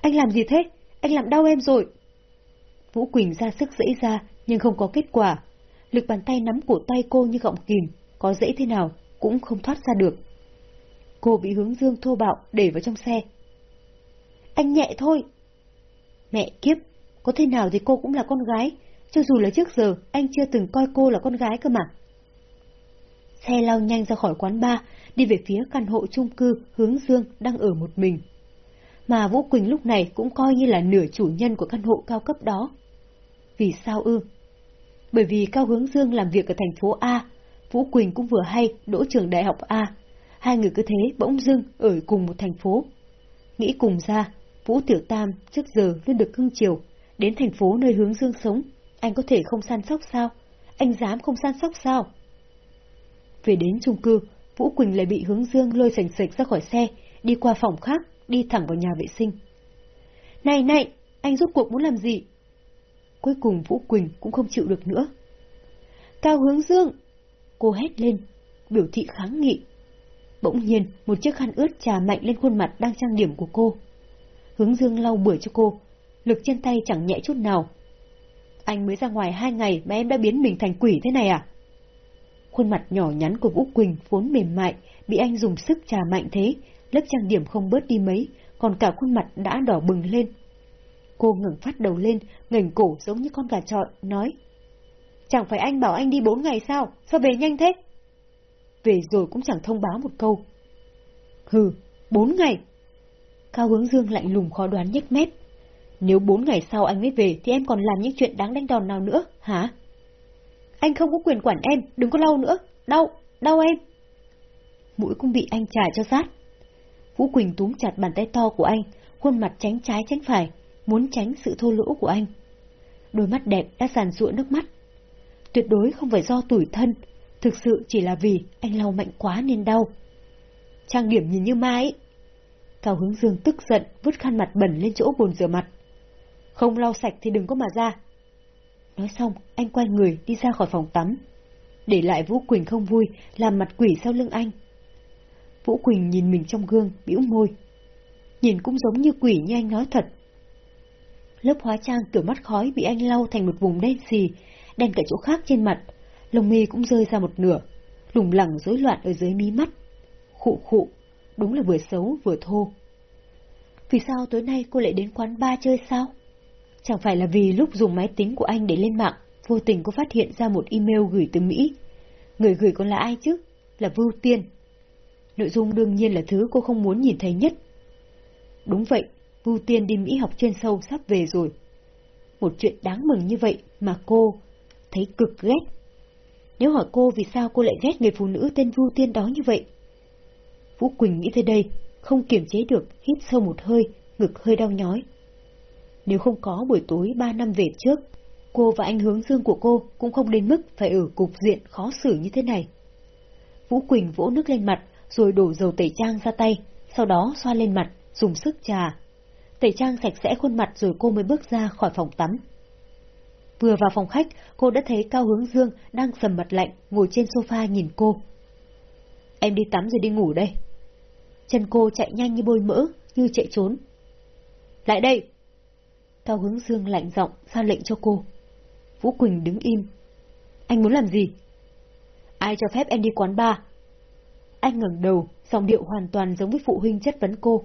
Anh làm gì thế? Anh làm đau em rồi. Vũ Quỳnh ra sức dãy ra, nhưng không có kết quả. Lực bàn tay nắm cổ tay cô như gọng kìm, có dễ thế nào cũng không thoát ra được. Cô bị hướng dương thô bạo để vào trong xe. Anh nhẹ thôi. Mẹ kiếp, có thế nào thì cô cũng là con gái, cho dù là trước giờ anh chưa từng coi cô là con gái cơ mà. Xe lao nhanh ra khỏi quán bar, đi về phía căn hộ chung cư hướng dương đang ở một mình. Mà Vũ Quỳnh lúc này cũng coi như là nửa chủ nhân của căn hộ cao cấp đó. Vì sao ư? Bởi vì Cao Hướng Dương làm việc ở thành phố A, Vũ Quỳnh cũng vừa hay đỗ trường đại học A. Hai người cứ thế bỗng dưng ở cùng một thành phố. Nghĩ cùng ra, Vũ Tiểu Tam trước giờ luôn được cưng chiều, đến thành phố nơi Hướng Dương sống, anh có thể không săn sóc sao? Anh dám không săn sóc sao? Về đến chung cư, Vũ Quỳnh lại bị Hướng Dương lôi sành sạch ra khỏi xe, đi qua phòng khác, đi thẳng vào nhà vệ sinh. Này này, anh rốt cuộc muốn làm gì? Cuối cùng Vũ Quỳnh cũng không chịu được nữa. Cao hướng dương! Cô hét lên, biểu thị kháng nghị. Bỗng nhiên, một chiếc khăn ướt trà mạnh lên khuôn mặt đang trang điểm của cô. Hướng dương lau bưởi cho cô, lực trên tay chẳng nhẹ chút nào. Anh mới ra ngoài hai ngày mà em đã biến mình thành quỷ thế này à? Khuôn mặt nhỏ nhắn của Vũ Quỳnh vốn mềm mại, bị anh dùng sức trà mạnh thế, lớp trang điểm không bớt đi mấy, còn cả khuôn mặt đã đỏ bừng lên, Cô ngừng phát đầu lên, ngẩng cổ giống như con gà trọi, nói. Chẳng phải anh bảo anh đi bốn ngày sao? Sao về nhanh thế? Về rồi cũng chẳng thông báo một câu. Hừ, bốn ngày. Cao hướng dương lạnh lùng khó đoán nhếch mép. Nếu bốn ngày sau anh mới về thì em còn làm những chuyện đáng đánh đòn nào nữa, hả? Anh không có quyền quản em, đừng có lau nữa. Đau, đau em. mũi cũng bị anh trà cho sát. Vũ Quỳnh túm chặt bàn tay to của anh, khuôn mặt tránh trái tránh phải, muốn tránh sự thô lỗ của anh. Đôi mắt đẹp đã giàn rụa nước mắt. Tuyệt đối không phải do tủi thân, thực sự chỉ là vì anh lau mạnh quá nên đau. Trang điểm nhìn như mai Cao hướng dương tức giận vứt khăn mặt bẩn lên chỗ bồn rửa mặt. Không lau sạch thì đừng có mà ra. Nói xong, anh quay người đi ra khỏi phòng tắm. Để lại Vũ Quỳnh không vui, làm mặt quỷ sau lưng anh. Vũ Quỳnh nhìn mình trong gương, bĩu môi. Nhìn cũng giống như quỷ như anh nói thật. Lớp hóa trang kiểu mắt khói bị anh lau thành một vùng đen xì, đen cả chỗ khác trên mặt. Lông mi cũng rơi ra một nửa, lủng lẳng rối loạn ở dưới mí mắt. Khụ khụ, đúng là vừa xấu vừa thô. Vì sao tối nay cô lại đến quán ba chơi sao? Chẳng phải là vì lúc dùng máy tính của anh để lên mạng, vô tình cô phát hiện ra một email gửi từ Mỹ. Người gửi còn là ai chứ? Là Vưu Tiên. Nội dung đương nhiên là thứ cô không muốn nhìn thấy nhất. Đúng vậy, Vưu Tiên đi Mỹ học chuyên sâu sắp về rồi. Một chuyện đáng mừng như vậy mà cô thấy cực ghét. Nếu hỏi cô vì sao cô lại ghét người phụ nữ tên Vưu Tiên đó như vậy? Vũ Quỳnh nghĩ tới đây, không kiềm chế được, hít sâu một hơi, ngực hơi đau nhói. Nếu không có buổi tối ba năm về trước, cô và anh hướng dương của cô cũng không đến mức phải ở cục diện khó xử như thế này. Vũ Quỳnh vỗ nước lên mặt, rồi đổ dầu tẩy trang ra tay, sau đó xoa lên mặt, dùng sức trà. Tẩy trang sạch sẽ khuôn mặt rồi cô mới bước ra khỏi phòng tắm. Vừa vào phòng khách, cô đã thấy Cao Hướng Dương đang sầm mặt lạnh, ngồi trên sofa nhìn cô. Em đi tắm rồi đi ngủ đây. Chân cô chạy nhanh như bôi mỡ, như chạy trốn. Lại đây! Cao hướng dương lạnh giọng ra lệnh cho cô. Vũ Quỳnh đứng im. Anh muốn làm gì? Ai cho phép em đi quán bar? Anh ngẩng đầu, giọng điệu hoàn toàn giống với phụ huynh chất vấn cô.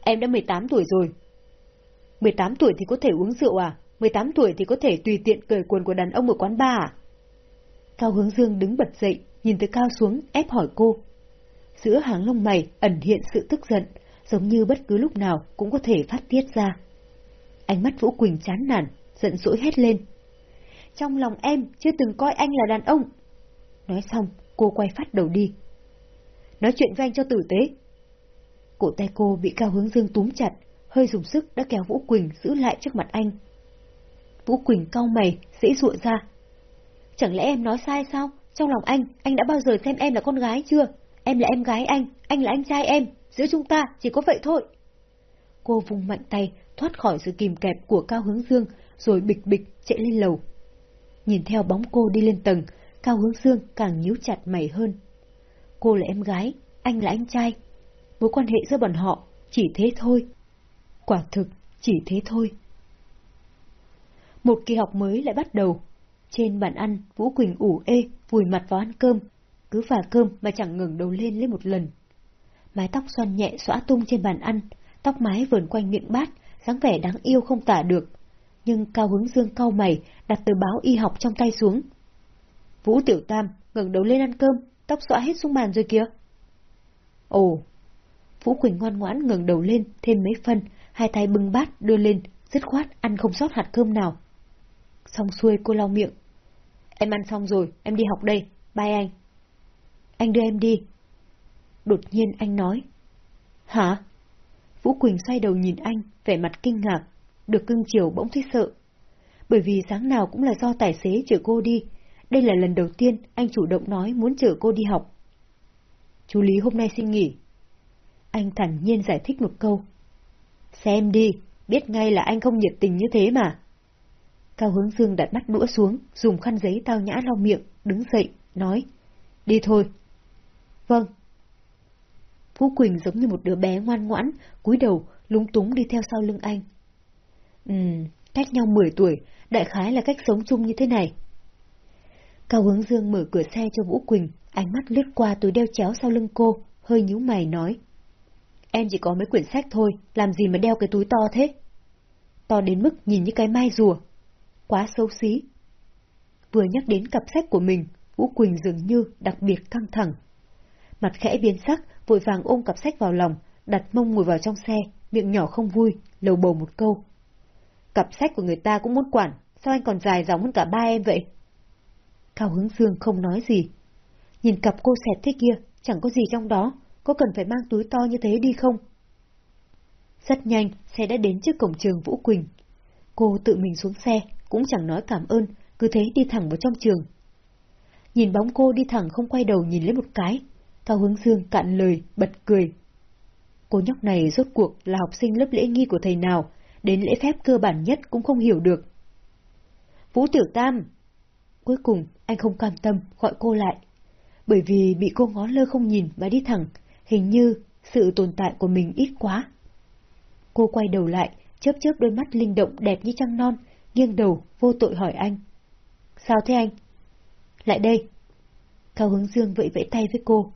Em đã 18 tuổi rồi. 18 tuổi thì có thể uống rượu à? 18 tuổi thì có thể tùy tiện cởi quần của đàn ông ở quán bar à? Cao hướng dương đứng bật dậy, nhìn từ cao xuống, ép hỏi cô. Giữa hàng lông mày ẩn hiện sự tức giận, giống như bất cứ lúc nào cũng có thể phát tiết ra. Ánh mắt Vũ Quỳnh chán nản, giận dỗi hét lên. Trong lòng em chưa từng coi anh là đàn ông. Nói xong, cô quay phát đầu đi. Nói chuyện với anh cho tử tế. Cổ tay cô bị Cao Hướng Dương túm chặt, hơi dùng sức đã kéo Vũ Quỳnh giữ lại trước mặt anh. Vũ Quỳnh cau mày, dễ dụa ra. Chẳng lẽ em nói sai sao? Trong lòng anh, anh đã bao giờ xem em là con gái chưa? Em là em gái anh, anh là anh trai em, giữa chúng ta chỉ có vậy thôi. Cô vùng mạnh tay, thoát khỏi sự kìm kẹp của Cao Hướng Dương, rồi bịch bịch chạy lên lầu. Nhìn theo bóng cô đi lên tầng, Cao Hướng Dương càng nhíu chặt mày hơn. Cô là em gái, anh là anh trai. Mối quan hệ giữa bọn họ chỉ thế thôi. Quả thực, chỉ thế thôi. Một kỳ học mới lại bắt đầu. Trên bàn ăn, Vũ Quỳnh ủ ê, vùi mặt vào ăn cơm, cứ phà cơm mà chẳng ngừng đầu lên lên một lần. Mái tóc xoăn nhẹ xõa tung trên bàn ăn, tóc mái vờn quanh miệng bát, dáng vẻ đáng yêu không tả được. Nhưng Cao Hướng Dương cau mày, đặt tờ báo y học trong tay xuống. Vũ Tiểu Tam ngẩng đầu lên ăn cơm, tóc xõa hết xuống bàn rồi kìa. Ồ! Vũ Quỳnh ngoan ngoãn ngẩng đầu lên, thêm mấy phân, hai tay bưng bát đưa lên, dứt khoát ăn không sót hạt cơm nào. Xong xuôi cô lau miệng. Em ăn xong rồi, em đi học đây, bye anh. Anh đưa em đi. Đột nhiên anh nói. Hả? Vũ Quỳnh xoay đầu nhìn anh, vẻ mặt kinh ngạc, được cưng chiều bỗng thấy sợ. Bởi vì sáng nào cũng là do tài xế chở cô đi, đây là lần đầu tiên anh chủ động nói muốn chở cô đi học. Chú Lý hôm nay xin nghỉ. Anh thản nhiên giải thích một câu. Xem đi, biết ngay là anh không nhiệt tình như thế mà. Cao Hướng Dương đặt mắt đũa xuống, dùng khăn giấy tao nhã lau miệng, đứng dậy, nói. Đi thôi. Vâng. Phú Quỳnh giống như một đứa bé ngoan ngoãn, cúi đầu, lúng túng đi theo sau lưng anh. Ừm, cách nhau 10 tuổi, đại khái là cách sống chung như thế này. Cao Hướng Dương mở cửa xe cho Vũ Quỳnh, ánh mắt lướt qua túi đeo chéo sau lưng cô, hơi nhíu mày nói. Em chỉ có mấy quyển sách thôi, làm gì mà đeo cái túi to thế? To đến mức nhìn như cái mai rùa. Quá xấu xí. Vừa nhắc đến cặp sách của mình, Vũ Quỳnh dường như đặc biệt căng thẳng. Mặt khẽ biến sắc, vội vàng ôm cặp sách vào lòng, đặt mông ngồi vào trong xe, miệng nhỏ không vui, lầu bầu một câu. Cặp sách của người ta cũng muốn quản, sao anh còn dài dòng hơn cả ba em vậy? Cao Hướng Dương không nói gì. Nhìn cặp cô xẹt thế kia, chẳng có gì trong đó, có cần phải mang túi to như thế đi không? Rất nhanh, xe đã đến trước cổng trường Vũ Quỳnh. Cô tự mình xuống xe, cũng chẳng nói cảm ơn, cứ thế đi thẳng vào trong trường. Nhìn bóng cô đi thẳng không quay đầu nhìn lấy một cái, Cao Hướng Dương cạn lời, bật cười. Cô nhóc này rốt cuộc là học sinh lớp lễ nghi của thầy nào, đến lễ phép cơ bản nhất cũng không hiểu được. Vũ Tiểu Tam! Cuối cùng, anh không cam tâm gọi cô lại. Bởi vì bị cô ngó lơ không nhìn và đi thẳng, hình như sự tồn tại của mình ít quá. Cô quay đầu lại, chớp chớp đôi mắt linh động đẹp như trăng non, nghiêng đầu, vô tội hỏi anh. Sao thế anh? Lại đây. Cao hướng dương vẫy vẫy tay với cô.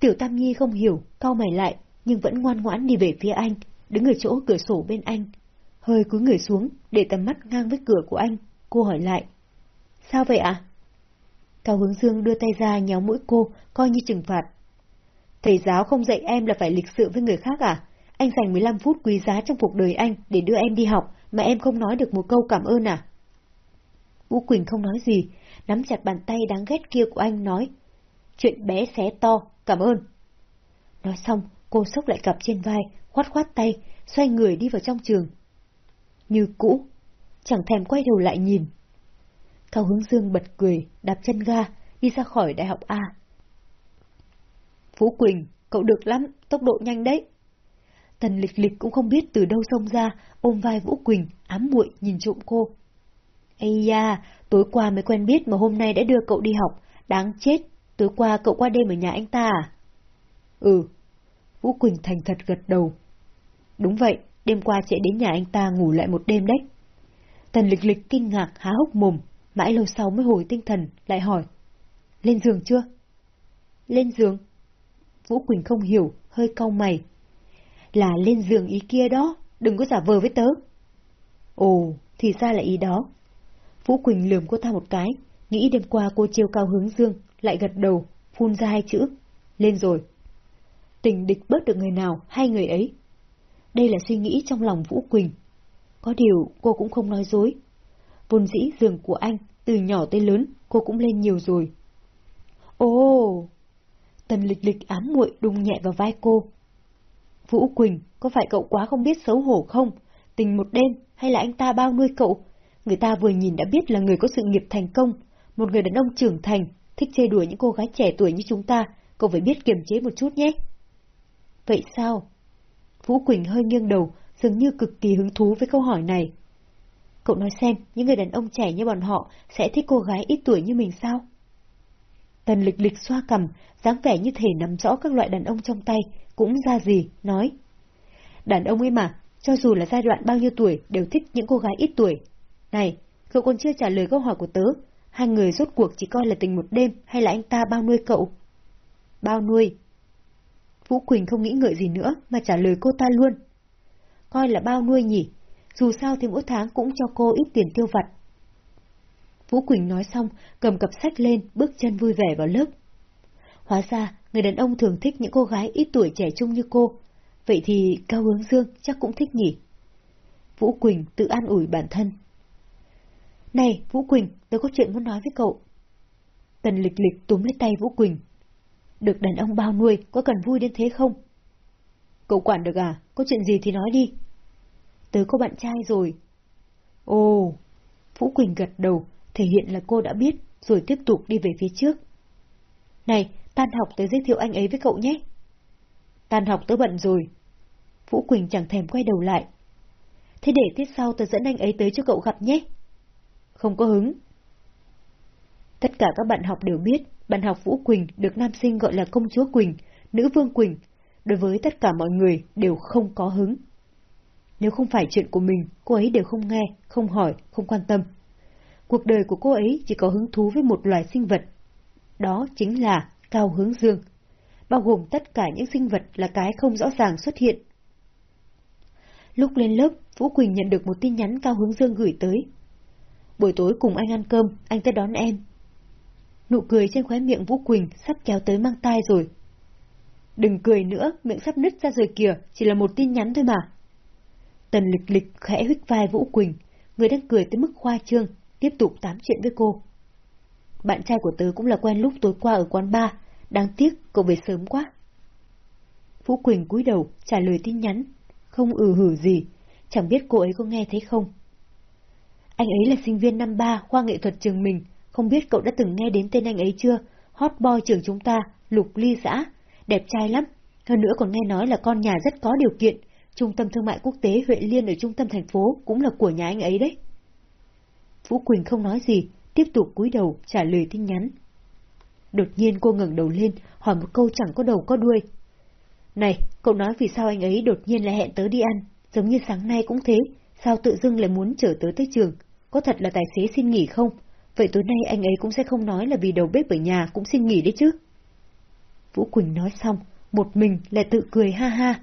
Tiểu Tam Nhi không hiểu, cau mày lại, nhưng vẫn ngoan ngoãn đi về phía anh, đứng ở chỗ cửa sổ bên anh. Hơi cúi người xuống, để tầm mắt ngang với cửa của anh, cô hỏi lại. Sao vậy ạ? Cao hướng dương đưa tay ra nhéo mũi cô, coi như trừng phạt. Thầy giáo không dạy em là phải lịch sự với người khác à? Anh dành 15 phút quý giá trong cuộc đời anh để đưa em đi học, mà em không nói được một câu cảm ơn à? Vũ Quỳnh không nói gì, nắm chặt bàn tay đáng ghét kia của anh nói. Chuyện bé xé to, cảm ơn. Nói xong, cô sốc lại cặp trên vai, khoát khoát tay, xoay người đi vào trong trường. Như cũ, chẳng thèm quay đầu lại nhìn. Cao hướng dương bật cười, đạp chân ga, đi ra khỏi đại học A. Phú Quỳnh, cậu được lắm, tốc độ nhanh đấy. Tần lịch lịch cũng không biết từ đâu xông ra, ôm vai Vũ Quỳnh, ám muội nhìn trộm cô. Ây da, tối qua mới quen biết mà hôm nay đã đưa cậu đi học, đáng chết, tối qua cậu qua đêm ở nhà anh ta à? Ừ. Vũ Quỳnh thành thật gật đầu. Đúng vậy, đêm qua chạy đến nhà anh ta ngủ lại một đêm đấy. Tần lịch lịch kinh ngạc há hốc mồm, mãi lâu sau mới hồi tinh thần, lại hỏi. Lên giường chưa? Lên giường? Vũ Quỳnh không hiểu, hơi cau mày. Là lên giường ý kia đó, đừng có giả vờ với tớ. Ồ, thì ra là ý đó. Vũ Quỳnh lườm cô ta một cái, nghĩ đêm qua cô chiêu cao hướng dương, lại gật đầu, phun ra hai chữ. Lên rồi. Tình địch bớt được người nào hay người ấy. Đây là suy nghĩ trong lòng Vũ Quỳnh. Có điều cô cũng không nói dối. Vốn dĩ giường của anh, từ nhỏ tới lớn, cô cũng lên nhiều rồi. Ồ! Tần lịch lịch ám muội đung nhẹ vào vai cô. Vũ Quỳnh, có phải cậu quá không biết xấu hổ không? Tình một đêm, hay là anh ta bao nuôi cậu? Người ta vừa nhìn đã biết là người có sự nghiệp thành công, một người đàn ông trưởng thành, thích chê đùa những cô gái trẻ tuổi như chúng ta, cậu phải biết kiềm chế một chút nhé. Vậy sao? Vũ Quỳnh hơi nghiêng đầu, dường như cực kỳ hứng thú với câu hỏi này. Cậu nói xem, những người đàn ông trẻ như bọn họ sẽ thích cô gái ít tuổi như mình sao? Tần lịch lịch xoa cầm, dáng vẻ như thể nắm rõ các loại đàn ông trong tay, cũng ra gì, nói. Đàn ông ấy mà, cho dù là giai đoạn bao nhiêu tuổi đều thích những cô gái ít tuổi. Này, cậu còn chưa trả lời câu hỏi của tớ, hai người rốt cuộc chỉ coi là tình một đêm hay là anh ta bao nuôi cậu? Bao nuôi? Vũ Quỳnh không nghĩ ngợi gì nữa mà trả lời cô ta luôn. Coi là bao nuôi nhỉ, dù sao thì mỗi tháng cũng cho cô ít tiền tiêu vặt. Vũ Quỳnh nói xong, cầm cặp sách lên, bước chân vui vẻ vào lớp. Hóa ra, người đàn ông thường thích những cô gái ít tuổi trẻ trung như cô. Vậy thì Cao Hướng Dương chắc cũng thích nhỉ? Vũ Quỳnh tự an ủi bản thân. Này, Vũ Quỳnh, tôi có chuyện muốn nói với cậu. Tần lịch lịch túm lấy tay Vũ Quỳnh. Được đàn ông bao nuôi, có cần vui đến thế không? Cậu quản được à? Có chuyện gì thì nói đi. Tớ có bạn trai rồi. Ồ, Vũ Quỳnh gật đầu, thể hiện là cô đã biết, rồi tiếp tục đi về phía trước. Này, tan học tớ giới thiệu anh ấy với cậu nhé. Tan học tớ bận rồi. Vũ Quỳnh chẳng thèm quay đầu lại. Thế để tiết sau tớ dẫn anh ấy tới cho cậu gặp nhé. Không có hứng. Tất cả các bạn học đều biết, bạn học Vũ Quỳnh được nam sinh gọi là công chúa Quỳnh, nữ vương Quỳnh. Đối với tất cả mọi người đều không có hứng. Nếu không phải chuyện của mình, cô ấy đều không nghe, không hỏi, không quan tâm. Cuộc đời của cô ấy chỉ có hứng thú với một loài sinh vật. Đó chính là cao hướng dương, bao gồm tất cả những sinh vật là cái không rõ ràng xuất hiện. Lúc lên lớp, Vũ Quỳnh nhận được một tin nhắn Cao Hướng Dương gửi tới. Buổi tối cùng anh ăn cơm, anh tới đón em. Nụ cười trên khóe miệng Vũ Quỳnh sắp kéo tới mang tai rồi. Đừng cười nữa, miệng sắp nứt ra rồi kìa, chỉ là một tin nhắn thôi mà. Tần lịch lịch khẽ huyết vai Vũ Quỳnh, người đang cười tới mức khoa trương, tiếp tục tám chuyện với cô. Bạn trai của tớ cũng là quen lúc tối qua ở quán bar, đáng tiếc cậu về sớm quá. Vũ Quỳnh cúi đầu trả lời tin nhắn, không ừ hử gì, chẳng biết cô ấy có nghe thấy không. Anh ấy là sinh viên năm ba khoa nghệ thuật trường mình, không biết cậu đã từng nghe đến tên anh ấy chưa? Hot boy trường chúng ta, Lục Ly xã, đẹp trai lắm. Hơn nữa còn nghe nói là con nhà rất có điều kiện, trung tâm thương mại quốc tế Huệ Liên ở trung tâm thành phố cũng là của nhà anh ấy đấy. Vũ Quỳnh không nói gì, tiếp tục cúi đầu trả lời tin nhắn. Đột nhiên cô ngẩng đầu lên, hỏi một câu chẳng có đầu có đuôi. Này, cậu nói vì sao anh ấy đột nhiên lại hẹn tớ đi ăn, giống như sáng nay cũng thế, sao tự dưng lại muốn chở tớ tới trường, có thật là tài xế xin nghỉ không? Vậy tối nay anh ấy cũng sẽ không nói là vì đầu bếp ở nhà cũng xin nghỉ đấy chứ. Vũ Quỳnh nói xong, một mình lại tự cười ha ha.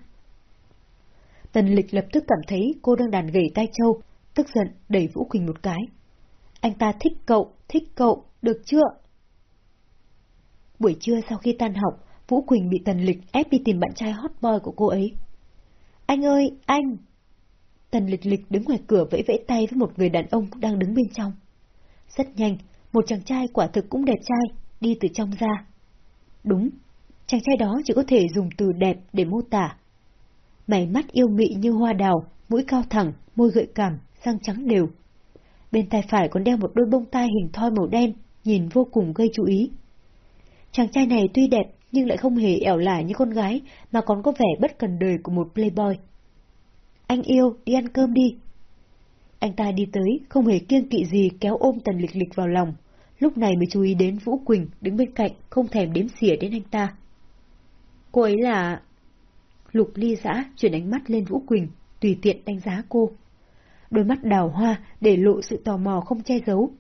Tần lịch lập tức cảm thấy cô đang đàn gầy tay châu, tức giận đẩy Vũ Quỳnh một cái. Anh ta thích cậu, thích cậu, được chưa? Buổi trưa sau khi tan học, Vũ Quỳnh bị Tần Lịch ép đi tìm bạn trai hot boy của cô ấy. Anh ơi, anh! Tần Lịch Lịch đứng ngoài cửa vẫy vẫy tay với một người đàn ông đang đứng bên trong. Rất nhanh, một chàng trai quả thực cũng đẹp trai, đi từ trong ra. Đúng, chàng trai đó chỉ có thể dùng từ đẹp để mô tả. Mày mắt yêu mị như hoa đào, mũi cao thẳng, môi gợi cảm, răng trắng đều. Bên tay phải còn đeo một đôi bông tai hình thoi màu đen, nhìn vô cùng gây chú ý. Chàng trai này tuy đẹp nhưng lại không hề ẻo lả như con gái, mà còn có vẻ bất cần đời của một playboy. Anh yêu, đi ăn cơm đi. Anh ta đi tới, không hề kiêng kỵ gì kéo ôm tần lịch lịch vào lòng, lúc này mới chú ý đến Vũ Quỳnh đứng bên cạnh, không thèm đếm xỉa đến anh ta. Cô ấy là... Lục ly giã chuyển ánh mắt lên Vũ Quỳnh, tùy tiện đánh giá cô. Đôi mắt đào hoa để lộ sự tò mò không che giấu.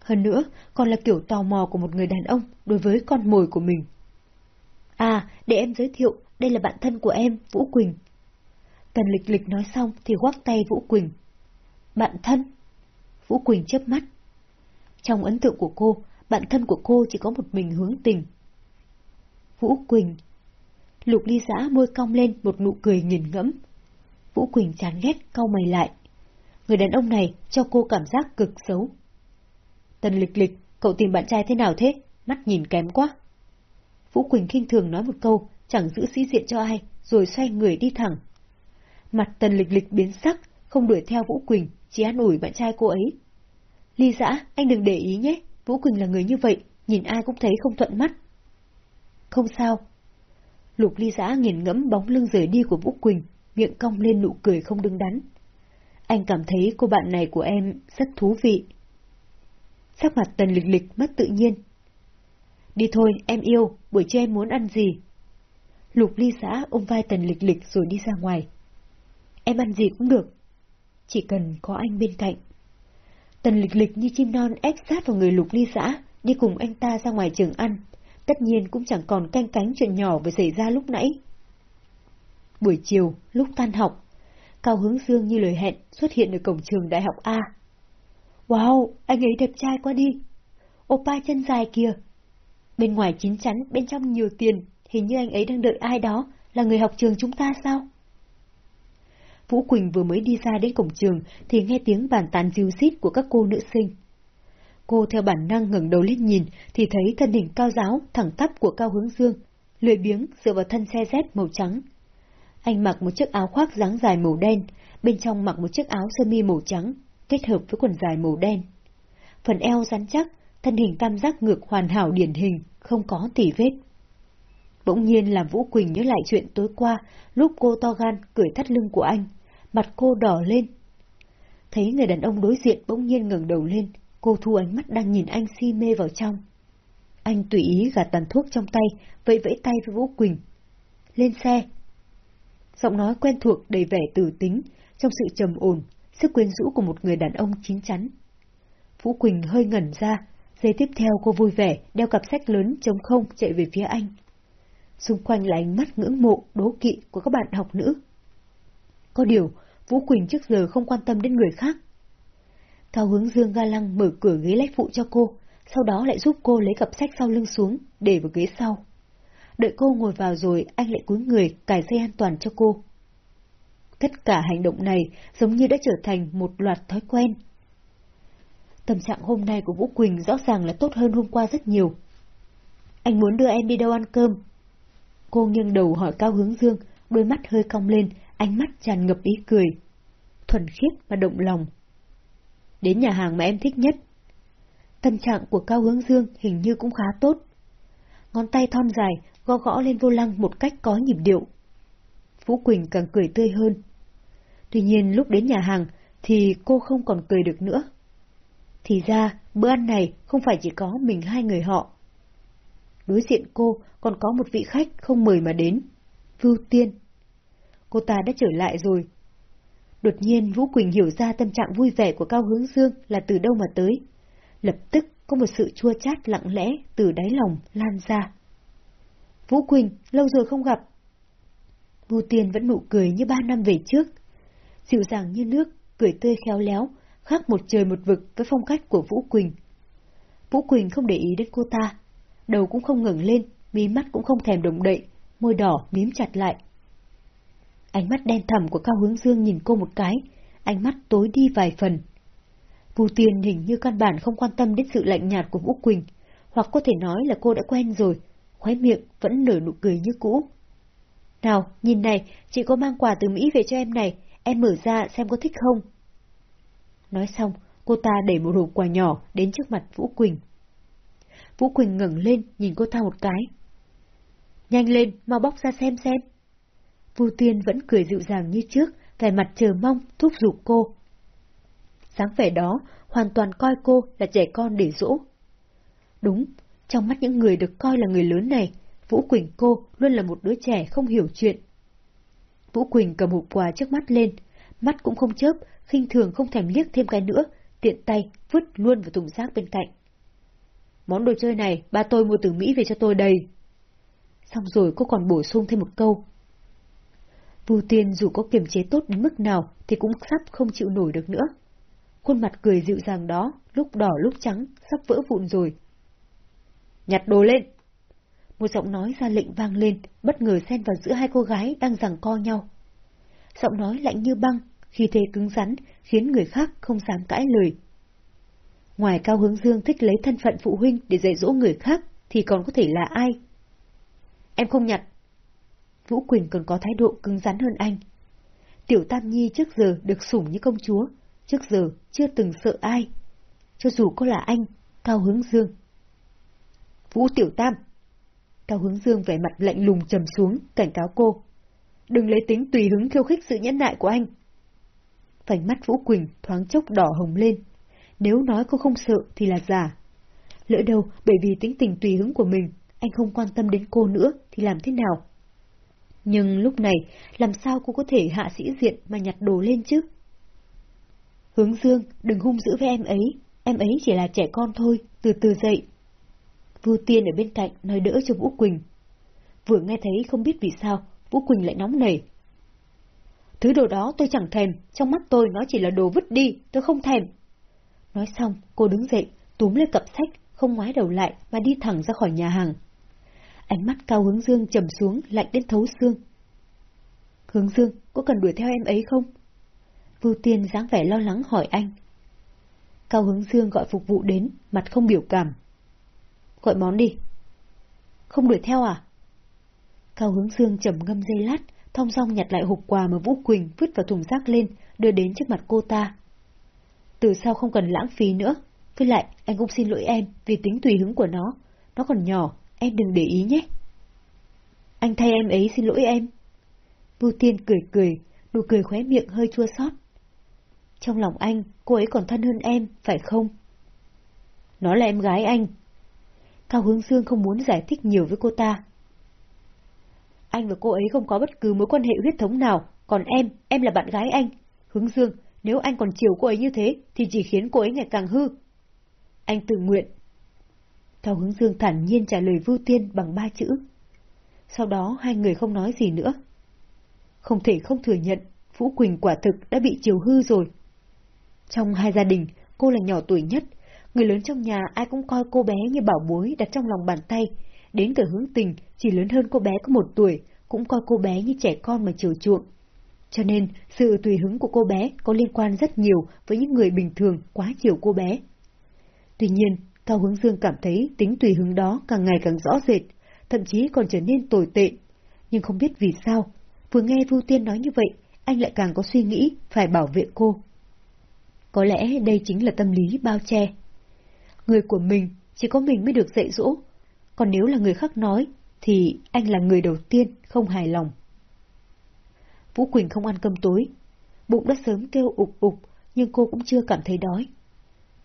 Hơn nữa, còn là kiểu tò mò của một người đàn ông đối với con mồi của mình. À, để em giới thiệu, đây là bạn thân của em, Vũ Quỳnh. Tần lịch lịch nói xong thì quắc tay Vũ Quỳnh. Bạn thân? Vũ Quỳnh chớp mắt. Trong ấn tượng của cô, bạn thân của cô chỉ có một mình hướng tình. Vũ Quỳnh. Lục ly giã môi cong lên một nụ cười nghiền ngẫm. Vũ Quỳnh chán ghét cau mày lại. Người đàn ông này cho cô cảm giác cực xấu. Tần lịch lịch, cậu tìm bạn trai thế nào thế? Mắt nhìn kém quá. Vũ Quỳnh khinh thường nói một câu, chẳng giữ sĩ diện cho ai, rồi xoay người đi thẳng. Mặt tần lịch lịch biến sắc, không đuổi theo Vũ Quỳnh, chỉ an ủi bạn trai cô ấy. Ly dã, anh đừng để ý nhé, Vũ Quỳnh là người như vậy, nhìn ai cũng thấy không thuận mắt. Không sao. Lục ly dã nghiền ngẫm bóng lưng rời đi của Vũ Quỳnh, miệng cong lên nụ cười không đứng đắn. Anh cảm thấy cô bạn này của em rất thú vị. Sắc mặt tần lịch lịch mất tự nhiên. Đi thôi, em yêu, buổi trưa em muốn ăn gì? Lục ly xã ôm vai tần lịch lịch rồi đi ra ngoài. Em ăn gì cũng được. Chỉ cần có anh bên cạnh. Tần lịch lịch như chim non ép sát vào người lục ly xã, đi cùng anh ta ra ngoài trường ăn. Tất nhiên cũng chẳng còn canh cánh chuyện nhỏ vừa xảy ra lúc nãy. Buổi chiều, lúc tan học, Cao Hướng Dương như lời hẹn xuất hiện ở cổng trường Đại học A. Wow, anh ấy đẹp trai quá đi. Opa chân dài kìa. Bên ngoài chín chắn, bên trong nhiều tiền, hình như anh ấy đang đợi ai đó, là người học trường chúng ta sao? Vũ Quỳnh vừa mới đi ra đến cổng trường thì nghe tiếng bàn tán ríu rít của các cô nữ sinh. Cô theo bản năng ngẩng đầu lên nhìn thì thấy thân hình cao giáo, thẳng tắp của Cao Hướng Dương, lười biếng dựa vào thân xe dép màu trắng. Anh mặc một chiếc áo khoác dáng dài màu đen, bên trong mặc một chiếc áo sơ mi màu trắng, kết hợp với quần dài màu đen. Phần eo rắn chắc, thân hình tam giác ngược hoàn hảo điển hình, không có tỉ vết. Bỗng nhiên làm Vũ Quỳnh nhớ lại chuyện tối qua, lúc cô to gan cười thắt lưng của anh, mặt cô đỏ lên. Thấy người đàn ông đối diện bỗng nhiên ngẩng đầu lên, cô thu ánh mắt đang nhìn anh si mê vào trong. Anh tùy ý gạt tàn thuốc trong tay, vẫy vẫy tay với Vũ Quỳnh. Lên xe. Giọng nói quen thuộc đầy vẻ tử tính, trong sự trầm ổn, sức quyến rũ của một người đàn ông chín chắn. Vũ Quỳnh hơi ngẩn ra, giây tiếp theo cô vui vẻ đeo cặp sách lớn trống không chạy về phía anh. Xung quanh là ánh mắt ngưỡng mộ, đố kỵ của các bạn học nữ. Có điều, Vũ Quỳnh trước giờ không quan tâm đến người khác. Cao hướng dương ga lăng mở cửa ghế lách phụ cho cô, sau đó lại giúp cô lấy cặp sách sau lưng xuống, để vào ghế sau. Đợi cô ngồi vào rồi, anh lại cúi người cài dây an toàn cho cô. Tất cả hành động này giống như đã trở thành một loạt thói quen. Tâm trạng hôm nay của Vũ Quỳnh rõ ràng là tốt hơn hôm qua rất nhiều. anh muốn đưa em đi đâu ăn cơm? Cô nghiêng đầu hỏi Cao Hướng Dương, đôi mắt hơi cong lên, ánh mắt tràn ngập ý cười. Thuần khiết và động lòng. Đến nhà hàng mà em thích nhất. Tâm trạng của Cao Hướng Dương hình như cũng khá tốt. Ngón tay thon dài gõ gõ lên vô lăng một cách có nhịp điệu. phú Quỳnh càng cười tươi hơn. Tuy nhiên lúc đến nhà hàng thì cô không còn cười được nữa. Thì ra, bữa ăn này không phải chỉ có mình hai người họ. Đối diện cô còn có một vị khách không mời mà đến. Vưu Tiên. Cô ta đã trở lại rồi. Đột nhiên Vũ Quỳnh hiểu ra tâm trạng vui vẻ của Cao Hướng Dương là từ đâu mà tới. Lập tức có một sự chua chát lặng lẽ từ đáy lòng lan ra. Vũ Quỳnh, lâu rồi không gặp. Vu Tiên vẫn nụ cười như ba năm về trước. Dịu dàng như nước, cười tươi khéo léo, khác một trời một vực với phong cách của Vũ Quỳnh. Vũ Quỳnh không để ý đến cô ta, đầu cũng không ngẩng lên, mí mắt cũng không thèm động đậy, môi đỏ miếm chặt lại. Ánh mắt đen thẳm của Cao Hướng Dương nhìn cô một cái, ánh mắt tối đi vài phần. Vu Tiên hình như căn bản không quan tâm đến sự lạnh nhạt của Vũ Quỳnh, hoặc có thể nói là cô đã quen rồi, khóe miệng vẫn nở nụ cười như cũ. Nào, nhìn này, chị có mang quà từ Mỹ về cho em này, em mở ra xem có thích không? Nói xong, cô ta đẩy một hộp quà nhỏ đến trước mặt Vũ Quỳnh. Vũ Quỳnh ngẩng lên nhìn cô ta một cái. Nhanh lên, mau bóc ra xem xem. Vu Tiên vẫn cười dịu dàng như trước, vẻ mặt chờ mong, thúc giục cô. Sáng vẻ đó, hoàn toàn coi cô là trẻ con để dỗ. Đúng, trong mắt những người được coi là người lớn này, Vũ Quỳnh cô luôn là một đứa trẻ không hiểu chuyện. Vũ Quỳnh cầm hộp quà trước mắt lên, mắt cũng không chớp, khinh thường không thèm liếc thêm cái nữa, tiện tay vứt luôn vào thùng rác bên cạnh. Món đồ chơi này ba tôi mua từ Mỹ về cho tôi đầy. Xong rồi cô còn bổ sung thêm một câu. Vu Tiên dù có kiềm chế tốt đến mức nào thì cũng sắp không chịu nổi được nữa. Khuôn mặt cười dịu dàng đó, lúc đỏ lúc trắng, sắp vỡ vụn rồi. Nhặt đồ lên! Một giọng nói ra lệnh vang lên, bất ngờ xen vào giữa hai cô gái đang giằng co nhau. Giọng nói lạnh như băng, khi thế cứng rắn, khiến người khác không dám cãi lời. Ngoài Cao Hướng Dương thích lấy thân phận phụ huynh để dạy dỗ người khác, thì còn có thể là ai? Em không nhặt. Vũ Quỳnh còn có thái độ cứng rắn hơn anh. Tiểu Tam Nhi trước giờ được sủng như công chúa, trước giờ chưa từng sợ ai. Cho dù có là anh, Cao Hướng Dương. Vũ Tiểu Tam! Cao Hướng Dương vẻ mặt lạnh lùng trầm xuống, cảnh cáo cô. Đừng lấy tính tùy hứng khiêu khích sự nhẫn nại của anh. Vành mắt Vũ Quỳnh thoáng chốc đỏ hồng lên. Nếu nói cô không sợ thì là giả. Lỡ đâu bởi vì tính tình tùy hứng của mình, anh không quan tâm đến cô nữa thì làm thế nào? Nhưng lúc này, làm sao cô có thể hạ sĩ diện mà nhặt đồ lên chứ? Hướng Dương, đừng hung dữ với em ấy, em ấy chỉ là trẻ con thôi, từ từ dậy. Vu Tiên ở bên cạnh nói đỡ cho Vũ Quỳnh. Vừa nghe thấy không biết vì sao, Vũ Quỳnh lại nóng nảy. Thứ đồ đó tôi chẳng thèm, trong mắt tôi nó chỉ là đồ vứt đi, tôi không thèm. Nói xong, cô đứng dậy, túm lên cặp sách, không ngoái đầu lại mà đi thẳng ra khỏi nhà hàng. Ánh mắt Cao Hướng Dương trầm xuống, lạnh đến thấu xương. Hướng Dương, có cần đuổi theo em ấy không? Vưu Tiên dáng vẻ lo lắng hỏi anh. Cao Hướng Dương gọi phục vụ đến, mặt không biểu cảm. Gọi món đi. Không đuổi theo à? Cao Hướng Dương trầm ngâm dây lát, thong song nhặt lại hộp quà mà Vũ Quỳnh vứt vào thùng rác lên, đưa đến trước mặt cô ta. Từ sau không cần lãng phí nữa, với lại anh cũng xin lỗi em vì tính tùy hứng của nó, nó còn nhỏ, em đừng để ý nhé. Anh thay em ấy xin lỗi em. Vu Tiên cười cười, nụ cười khóe miệng hơi chua xót. Trong lòng anh, cô ấy còn thân hơn em, phải không? Nó là em gái anh. Cao Hướng Dương không muốn giải thích nhiều với cô ta. Anh và cô ấy không có bất cứ mối quan hệ huyết thống nào, còn em, em là bạn gái anh. Hướng Dương, nếu anh còn chiều cô ấy như thế, thì chỉ khiến cô ấy ngày càng hư. Anh tự nguyện. Cao Hướng Dương thản nhiên trả lời Vưu Tiên bằng ba chữ. Sau đó hai người không nói gì nữa. Không thể không thừa nhận, Vũ Quỳnh quả thực đã bị chiều hư rồi. Trong hai gia đình, cô là nhỏ tuổi nhất. Người lớn trong nhà ai cũng coi cô bé như bảo bối đặt trong lòng bàn tay. Đến cả hướng tình, chỉ lớn hơn cô bé có một tuổi, cũng coi cô bé như trẻ con mà chiều chuộng. Cho nên, sự tùy hứng của cô bé có liên quan rất nhiều với những người bình thường quá chiều cô bé. Tuy nhiên, Cao Hướng Dương cảm thấy tính tùy hứng đó càng ngày càng rõ rệt, thậm chí còn trở nên tồi tệ. Nhưng không biết vì sao, vừa nghe Vu Tiên nói như vậy, anh lại càng có suy nghĩ phải bảo vệ cô. Có lẽ đây chính là tâm lý bao che. Người của mình, chỉ có mình mới được dạy dỗ, còn nếu là người khác nói, thì anh là người đầu tiên không hài lòng. Vũ Quỳnh không ăn cơm tối. Bụng đã sớm kêu ục ục, nhưng cô cũng chưa cảm thấy đói.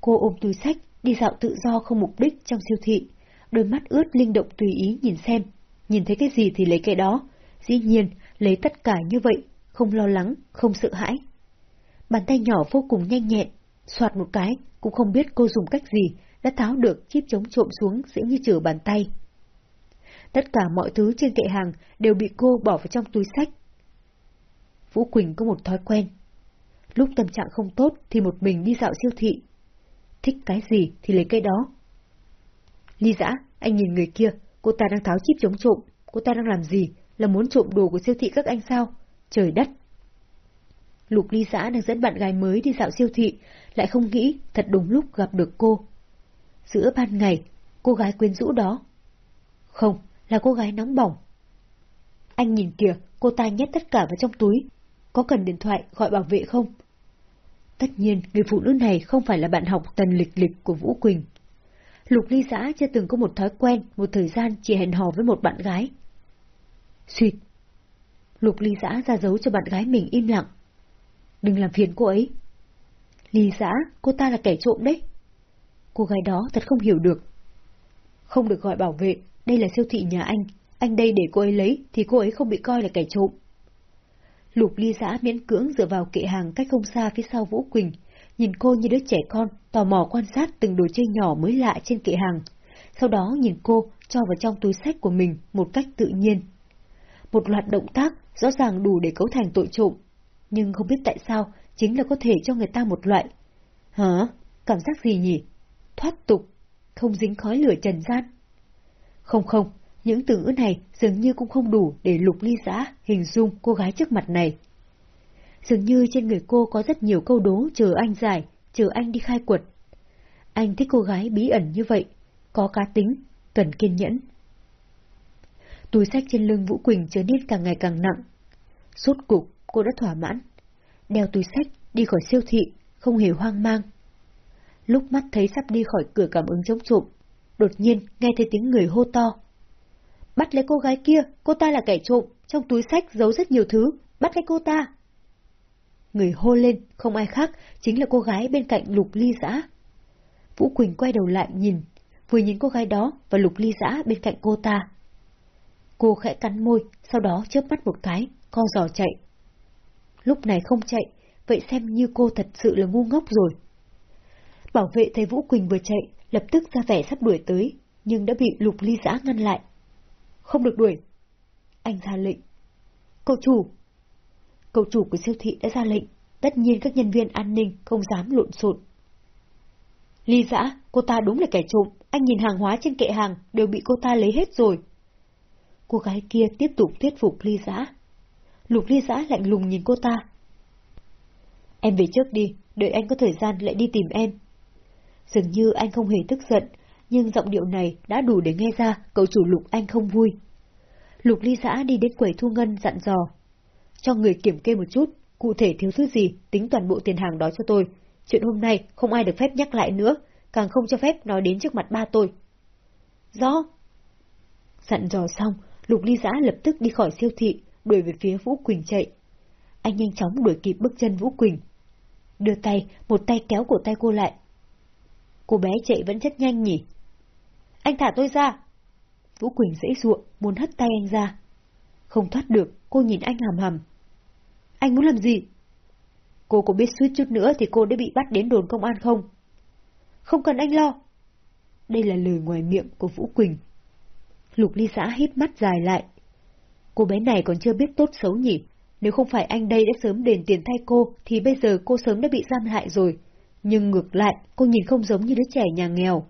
Cô ôm túi sách, đi dạo tự do không mục đích trong siêu thị, đôi mắt ướt linh động tùy ý nhìn xem, nhìn thấy cái gì thì lấy cái đó, dĩ nhiên lấy tất cả như vậy, không lo lắng, không sợ hãi. Bàn tay nhỏ vô cùng nhanh nhẹn, soạt một cái, cũng không biết cô dùng cách gì, đã tháo được chip chống trộm xuống dễ như trở bàn tay. Tất cả mọi thứ trên kệ hàng đều bị cô bỏ vào trong túi sách. Vũ Quỳnh có một thói quen. Lúc tâm trạng không tốt thì một mình đi dạo siêu thị. Thích cái gì thì lấy cái đó. Ly dã, anh nhìn người kia, cô ta đang tháo chip chống trộm, cô ta đang làm gì, là muốn trộm đồ của siêu thị các anh sao? Trời đất! Lục ly giã đang dẫn bạn gái mới đi dạo siêu thị, lại không nghĩ thật đúng lúc gặp được cô. Giữa ban ngày, cô gái quyến rũ đó. Không, là cô gái nóng bỏng. Anh nhìn kìa, cô ta nhét tất cả vào trong túi. Có cần điện thoại gọi bảo vệ không? Tất nhiên, người phụ nữ này không phải là bạn học tần lịch lịch của Vũ Quỳnh. Lục ly giã chưa từng có một thói quen, một thời gian chỉ hẹn hò với một bạn gái. Xuyệt. Lục ly giã ra dấu cho bạn gái mình im lặng. Đừng làm phiền cô ấy. Ly giã, cô ta là kẻ trộm đấy. Cô gái đó thật không hiểu được. Không được gọi bảo vệ, đây là siêu thị nhà anh, anh đây để cô ấy lấy thì cô ấy không bị coi là kẻ trộm. Lục ly giã miễn cưỡng dựa vào kệ hàng cách không xa phía sau Vũ Quỳnh, nhìn cô như đứa trẻ con, tò mò quan sát từng đồ chơi nhỏ mới lạ trên kệ hàng. Sau đó nhìn cô cho vào trong túi sách của mình một cách tự nhiên. Một loạt động tác rõ ràng đủ để cấu thành tội trộm, nhưng không biết tại sao chính là có thể cho người ta một loại. Hả? Cảm giác gì nhỉ? Thoát tục, không dính khói lửa trần gian. Không không, những từ ngữ này dường như cũng không đủ để lục ly giã hình dung cô gái trước mặt này. Dường như trên người cô có rất nhiều câu đố chờ anh giải, chờ anh đi khai quật. Anh thích cô gái bí ẩn như vậy, có cá tính, cần kiên nhẫn. Túi sách trên lưng Vũ Quỳnh trở nên càng ngày càng nặng. Suốt cục, cô đã thỏa mãn. Đeo túi sách, đi khỏi siêu thị, không hề hoang mang. Lúc mắt thấy sắp đi khỏi cửa cảm ứng chống trộm, đột nhiên nghe thấy tiếng người hô to. Bắt lấy cô gái kia, cô ta là kẻ trộm, trong túi sách giấu rất nhiều thứ, bắt lấy cô ta. Người hô lên, không ai khác, chính là cô gái bên cạnh lục ly giã. Vũ Quỳnh quay đầu lại nhìn, vừa nhìn cô gái đó và lục ly giã bên cạnh cô ta. Cô khẽ cắn môi, sau đó chớp mắt một cái, co giò chạy. Lúc này không chạy, vậy xem như cô thật sự là ngu ngốc rồi. Bảo vệ thấy Vũ Quỳnh vừa chạy, lập tức ra vẻ sắp đuổi tới, nhưng đã bị lục ly giã ngăn lại. Không được đuổi. Anh ra lệnh. Cậu chủ. Cậu chủ của siêu thị đã ra lệnh, tất nhiên các nhân viên an ninh không dám lộn xộn. Ly dã, cô ta đúng là kẻ trộm, anh nhìn hàng hóa trên kệ hàng đều bị cô ta lấy hết rồi. Cô gái kia tiếp tục thuyết phục ly dã, Lục ly dã lạnh lùng nhìn cô ta. Em về trước đi, đợi anh có thời gian lại đi tìm em. Dường như anh không hề tức giận, nhưng giọng điệu này đã đủ để nghe ra cậu chủ Lục Anh không vui. Lục ly giã đi đến quầy thu ngân dặn dò. Cho người kiểm kê một chút, cụ thể thiếu thứ gì, tính toàn bộ tiền hàng đó cho tôi. Chuyện hôm nay không ai được phép nhắc lại nữa, càng không cho phép nói đến trước mặt ba tôi. Rõ. Dặn dò xong, Lục ly giã lập tức đi khỏi siêu thị, đuổi về phía Vũ Quỳnh chạy. Anh nhanh chóng đuổi kịp bước chân Vũ Quỳnh. Đưa tay, một tay kéo cổ tay cô lại. Cô bé chạy vẫn rất nhanh nhỉ? Anh thả tôi ra! Vũ Quỳnh dễ ruộng, muốn hất tay anh ra. Không thoát được, cô nhìn anh hầm hầm. Anh muốn làm gì? Cô có biết suýt chút nữa thì cô đã bị bắt đến đồn công an không? Không cần anh lo. Đây là lời ngoài miệng của Vũ Quỳnh. Lục ly xã hít mắt dài lại. Cô bé này còn chưa biết tốt xấu nhỉ. Nếu không phải anh đây đã sớm đền tiền thay cô, thì bây giờ cô sớm đã bị giam hại rồi. Nhưng ngược lại, cô nhìn không giống như đứa trẻ nhà nghèo.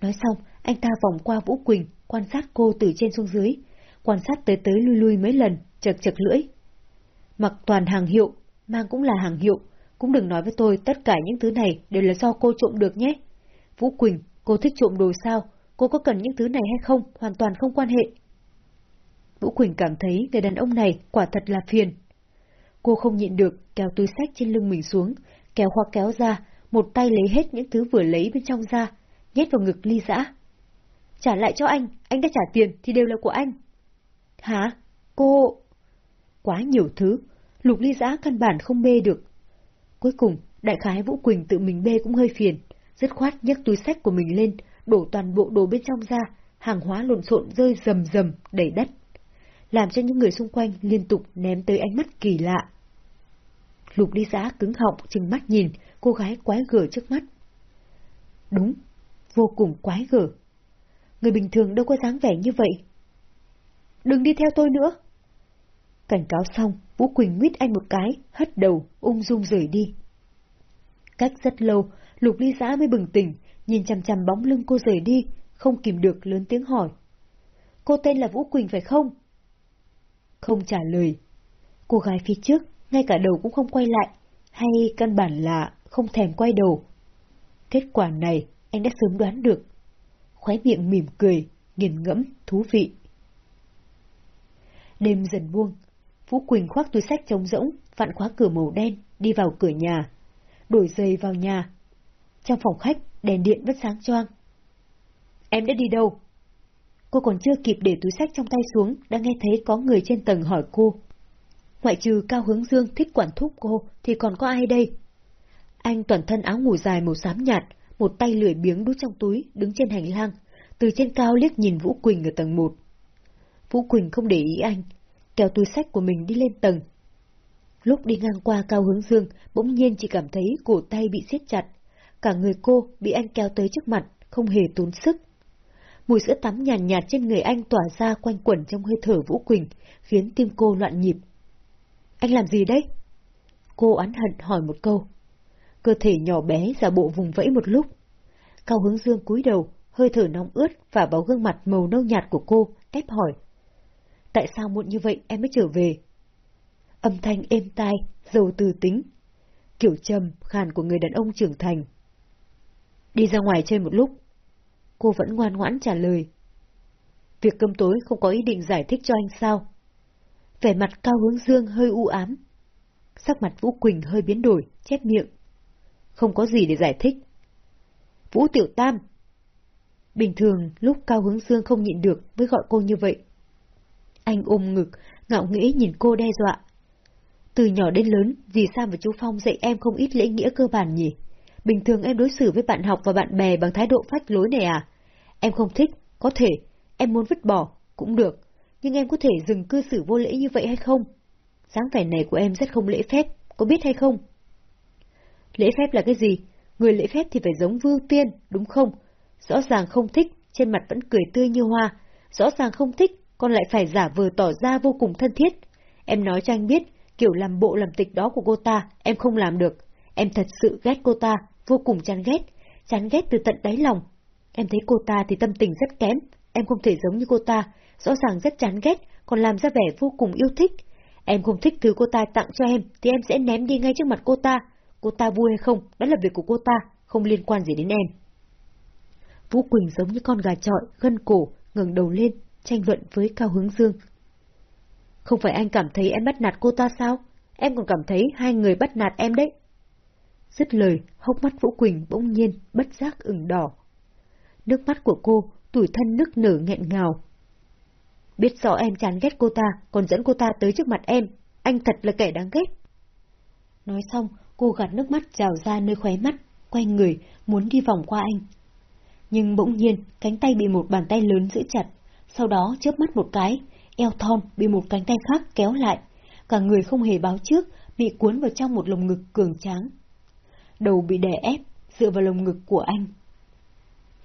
Nói xong, anh ta vòng qua Vũ Quỳnh, quan sát cô từ trên xuống dưới, quan sát tới tới lui lui mấy lần, chật chật lưỡi. Mặc toàn hàng hiệu, mang cũng là hàng hiệu, cũng đừng nói với tôi tất cả những thứ này đều là do cô trộm được nhé. Vũ Quỳnh, cô thích trộm đồ sao? Cô có cần những thứ này hay không? Hoàn toàn không quan hệ. Vũ Quỳnh cảm thấy người đàn ông này quả thật là phiền. Cô không nhịn được, kéo túi sách trên lưng mình xuống, kéo hoa kéo ra, một tay lấy hết những thứ vừa lấy bên trong ra, nhét vào ngực ly dã. Trả lại cho anh, anh đã trả tiền thì đều là của anh. Hả? Cô... Quá nhiều thứ, lục ly giã căn bản không bê được. Cuối cùng, đại khái Vũ Quỳnh tự mình bê cũng hơi phiền, dứt khoát nhấc túi sách của mình lên, đổ toàn bộ đồ bên trong ra, hàng hóa lộn xộn rơi rầm rầm đầy đất. Làm cho những người xung quanh liên tục ném tới ánh mắt kỳ lạ. Lục ly giã cứng họng chừng mắt nhìn cô gái quái gở trước mắt. Đúng, vô cùng quái gở. Người bình thường đâu có dáng vẻ như vậy. Đừng đi theo tôi nữa. Cảnh cáo xong, Vũ Quỳnh nguyết anh một cái, hất đầu, ung dung rời đi. Cách rất lâu, Lục Ly Giã mới bừng tỉnh, nhìn chằm chằm bóng lưng cô rời đi, không kìm được lớn tiếng hỏi. Cô tên là Vũ Quỳnh phải không? Không trả lời. Cô gái phía trước, ngay cả đầu cũng không quay lại, hay căn bản là không thèm quay đầu. Kết quả này, anh đã sớm đoán được. Khóe miệng mỉm cười, nghiền ngẫm, thú vị. Đêm dần buông, Phú Quỳnh khoác túi sách trống rỗng, vặn khóa cửa màu đen, đi vào cửa nhà. Đổi giày vào nhà. Trong phòng khách, đèn điện vẫn sáng choang. Em đã đi đâu? Cô còn chưa kịp để túi sách trong tay xuống, đã nghe thấy có người trên tầng hỏi cô. Ngoại trừ Cao Hướng Dương thích quản thúc cô, thì còn có ai đây? Anh toàn thân áo ngủ dài màu xám nhạt, một tay lười biếng đút trong túi, đứng trên hành lang, từ trên cao liếc nhìn Vũ Quỳnh ở tầng 1. Vũ Quỳnh không để ý anh, kéo túi sách của mình đi lên tầng. Lúc đi ngang qua Cao Hướng Dương, bỗng nhiên chỉ cảm thấy cổ tay bị siết chặt. Cả người cô bị anh kéo tới trước mặt, không hề tốn sức. Mùi sữa tắm nhàn nhạt, nhạt trên người anh tỏa ra quanh quẩn trong hơi thở Vũ Quỳnh, khiến tim cô loạn nhịp. Anh làm gì đấy? Cô oán hận hỏi một câu. Cơ thể nhỏ bé giả bộ vùng vẫy một lúc. Cao hướng dương cúi đầu, hơi thở nóng ướt và vào gương mặt màu nâu nhạt của cô, ép hỏi. Tại sao muộn như vậy em mới trở về? Âm thanh êm tai, dầu từ tính. Kiểu trầm, khàn của người đàn ông trưởng thành. Đi ra ngoài chơi một lúc. Cô vẫn ngoan ngoãn trả lời. Việc cơm tối không có ý định giải thích cho anh sao? Vẻ mặt cao hướng dương hơi u ám. Sắc mặt Vũ Quỳnh hơi biến đổi, chép miệng. Không có gì để giải thích. Vũ Tiểu Tam! Bình thường, lúc Cao Hướng Dương không nhịn được với gọi cô như vậy. Anh ôm ngực, ngạo nghễ nhìn cô đe dọa. Từ nhỏ đến lớn, vì sao mà chú Phong dạy em không ít lễ nghĩa cơ bản nhỉ? Bình thường em đối xử với bạn học và bạn bè bằng thái độ phách lối này à? Em không thích, có thể, em muốn vứt bỏ, cũng được, nhưng em có thể dừng cư xử vô lễ như vậy hay không? dáng vẻ này của em rất không lễ phép, có biết hay không? Lễ phép là cái gì? Người lễ phép thì phải giống vưu tiên, đúng không? Rõ ràng không thích, trên mặt vẫn cười tươi như hoa. Rõ ràng không thích, con lại phải giả vờ tỏ ra vô cùng thân thiết. Em nói cho anh biết, kiểu làm bộ làm tịch đó của cô ta, em không làm được. Em thật sự ghét cô ta, vô cùng chán ghét, chán ghét từ tận đáy lòng. Em thấy cô ta thì tâm tình rất kém, em không thể giống như cô ta, rõ ràng rất chán ghét, còn làm ra vẻ vô cùng yêu thích. Em không thích thứ cô ta tặng cho em, thì em sẽ ném đi ngay trước mặt cô ta. Cô ta vui hay không, đó là việc của cô ta, không liên quan gì đến em. Vũ Quỳnh giống như con gà trọi, gân cổ, ngẩng đầu lên, tranh luận với Cao Hướng Dương. Không phải anh cảm thấy em bắt nạt cô ta sao? Em còn cảm thấy hai người bắt nạt em đấy. Dứt lời, hốc mắt Vũ Quỳnh bỗng nhiên, bất giác ửng đỏ. Nước mắt của cô, tủi thân nức nở nghẹn ngào. Biết rõ em chán ghét cô ta, còn dẫn cô ta tới trước mặt em. Anh thật là kẻ đáng ghét. Nói xong, cô gạt nước mắt trào ra nơi khóe mắt, quay người, muốn đi vòng qua anh. Nhưng bỗng nhiên, cánh tay bị một bàn tay lớn giữ chặt, sau đó chớp mắt một cái, eo thon bị một cánh tay khác kéo lại, cả người không hề báo trước, bị cuốn vào trong một lồng ngực cường tráng. Đầu bị đè ép, dựa vào lồng ngực của anh.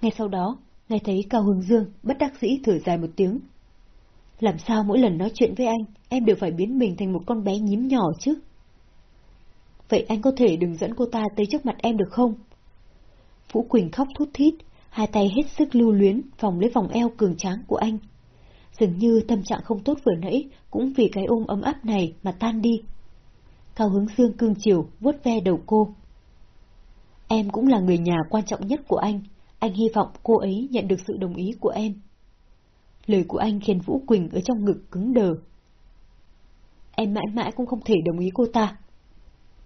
Ngay sau đó, nghe thấy Cao Hương Dương bất đắc dĩ thở dài một tiếng. Làm sao mỗi lần nói chuyện với anh, em đều phải biến mình thành một con bé nhím nhỏ chứ? Vậy anh có thể đừng dẫn cô ta tới trước mặt em được không? Vũ Quỳnh khóc thút thít, hai tay hết sức lưu luyến vòng lấy vòng eo cường tráng của anh. Dường như tâm trạng không tốt vừa nãy cũng vì cái ôm ấm áp này mà tan đi. Cao hướng dương cương chiều vuốt ve đầu cô. Em cũng là người nhà quan trọng nhất của anh, anh Anh hy vọng cô ấy nhận được sự đồng ý của em. Lời của anh khiến Vũ Quỳnh ở trong ngực cứng đờ. Em mãi mãi cũng không thể đồng ý cô ta.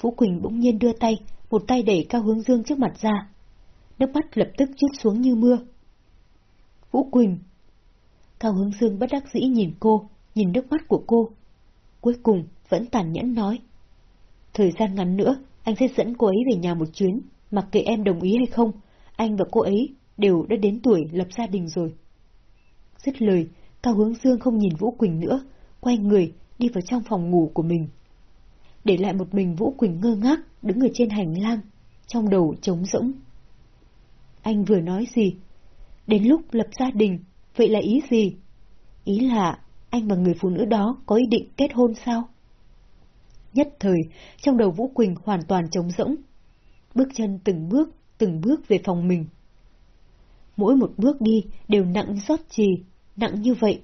Vũ Quỳnh bỗng nhiên đưa tay, một tay đẩy Cao Hướng Dương trước mặt ra. Nước mắt lập tức chút xuống như mưa. Vũ Quỳnh! Cao Hướng Dương bất đắc dĩ nhìn cô, nhìn nước mắt của cô. Cuối cùng vẫn tàn nhẫn nói. Thời gian ngắn nữa, anh sẽ dẫn cô ấy về nhà một chuyến, mặc kệ em đồng ý hay không, anh và cô ấy đều đã đến tuổi lập gia đình rồi. Dứt lời, Cao Hướng Dương không nhìn Vũ Quỳnh nữa, quay người đi vào trong phòng ngủ của mình. Để lại một mình Vũ Quỳnh ngơ ngác, đứng ở trên hành lang, trong đầu trống rỗng. Anh vừa nói gì? Đến lúc lập gia đình, vậy là ý gì? Ý là anh và người phụ nữ đó có ý định kết hôn sao? Nhất thời, trong đầu Vũ Quỳnh hoàn toàn trống rỗng. Bước chân từng bước, từng bước về phòng mình. Mỗi một bước đi đều nặng rót trì, nặng như vậy.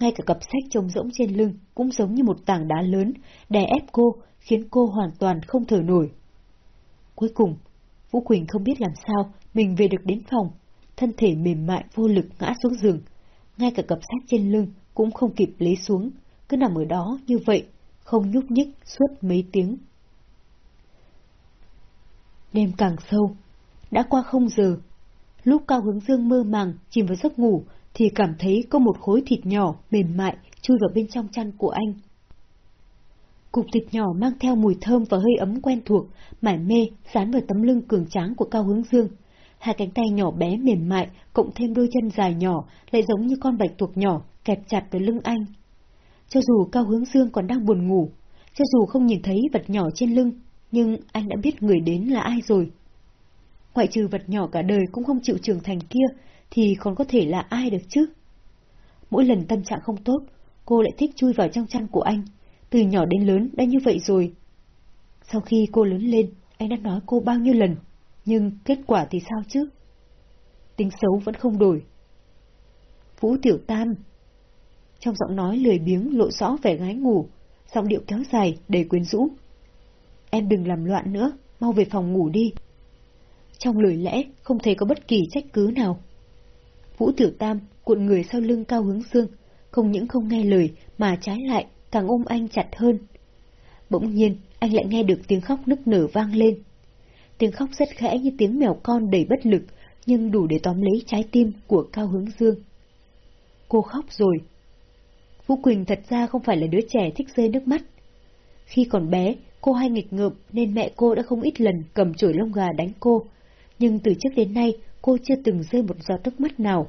Ngay cả cặp sách trông rỗng trên lưng cũng giống như một tảng đá lớn, đè ép cô, khiến cô hoàn toàn không thở nổi. Cuối cùng, Vũ Quỳnh không biết làm sao mình về được đến phòng, thân thể mềm mại vô lực ngã xuống giường. Ngay cả cặp sách trên lưng cũng không kịp lấy xuống, cứ nằm ở đó như vậy, không nhúc nhích suốt mấy tiếng. Đêm càng sâu, đã qua không giờ. Lúc Cao Hướng Dương mơ màng chìm vào giấc ngủ thì cảm thấy có một khối thịt nhỏ mềm mại chui vào bên trong chăn của anh. Cục thịt nhỏ mang theo mùi thơm và hơi ấm quen thuộc, mải mê dán vào tấm lưng cường tráng của Cao Hướng Dương. Hai cánh tay nhỏ bé mềm mại, cộng thêm đôi chân dài nhỏ, lại giống như con bạch tuộc nhỏ, kẹp chặt vào lưng anh. Cho dù Cao Hướng Dương còn đang buồn ngủ, cho dù không nhìn thấy vật nhỏ trên lưng, nhưng anh đã biết người đến là ai rồi. Ngoại trừ vật nhỏ cả đời cũng không chịu trưởng thành kia, thì còn có thể là ai được chứ? Mỗi lần tâm trạng không tốt, cô lại thích chui vào trong chăn của anh, từ nhỏ đến lớn đã như vậy rồi. Sau khi cô lớn lên, anh đã nói cô bao nhiêu lần, nhưng kết quả thì sao chứ? Tính xấu vẫn không đổi. Vũ Tiểu Tam Trong giọng nói lười biếng lộ rõ vẻ gái ngủ, giọng điệu kéo dài, đầy quyến rũ. Em đừng làm loạn nữa, mau về phòng ngủ đi. Trong lời lẽ không thể có bất kỳ trách cứ nào. Vũ Tiểu Tam cuộn người sau lưng cao hướng dương, không những không nghe lời mà trái lại càng ôm anh chặt hơn. Bỗng nhiên, anh lại nghe được tiếng khóc nức nở vang lên. Tiếng khóc rất khẽ như tiếng mèo con đầy bất lực, nhưng đủ để tóm lấy trái tim của Cao Hướng Dương. Cô khóc rồi. Vũ Quỳnh thật ra không phải là đứa trẻ thích rơi nước mắt. Khi còn bé, cô hay nghịch ngợm nên mẹ cô đã không ít lần cầm chổi lông gà đánh cô, nhưng từ trước đến nay cô chưa từng rơi một giọt nước mắt nào.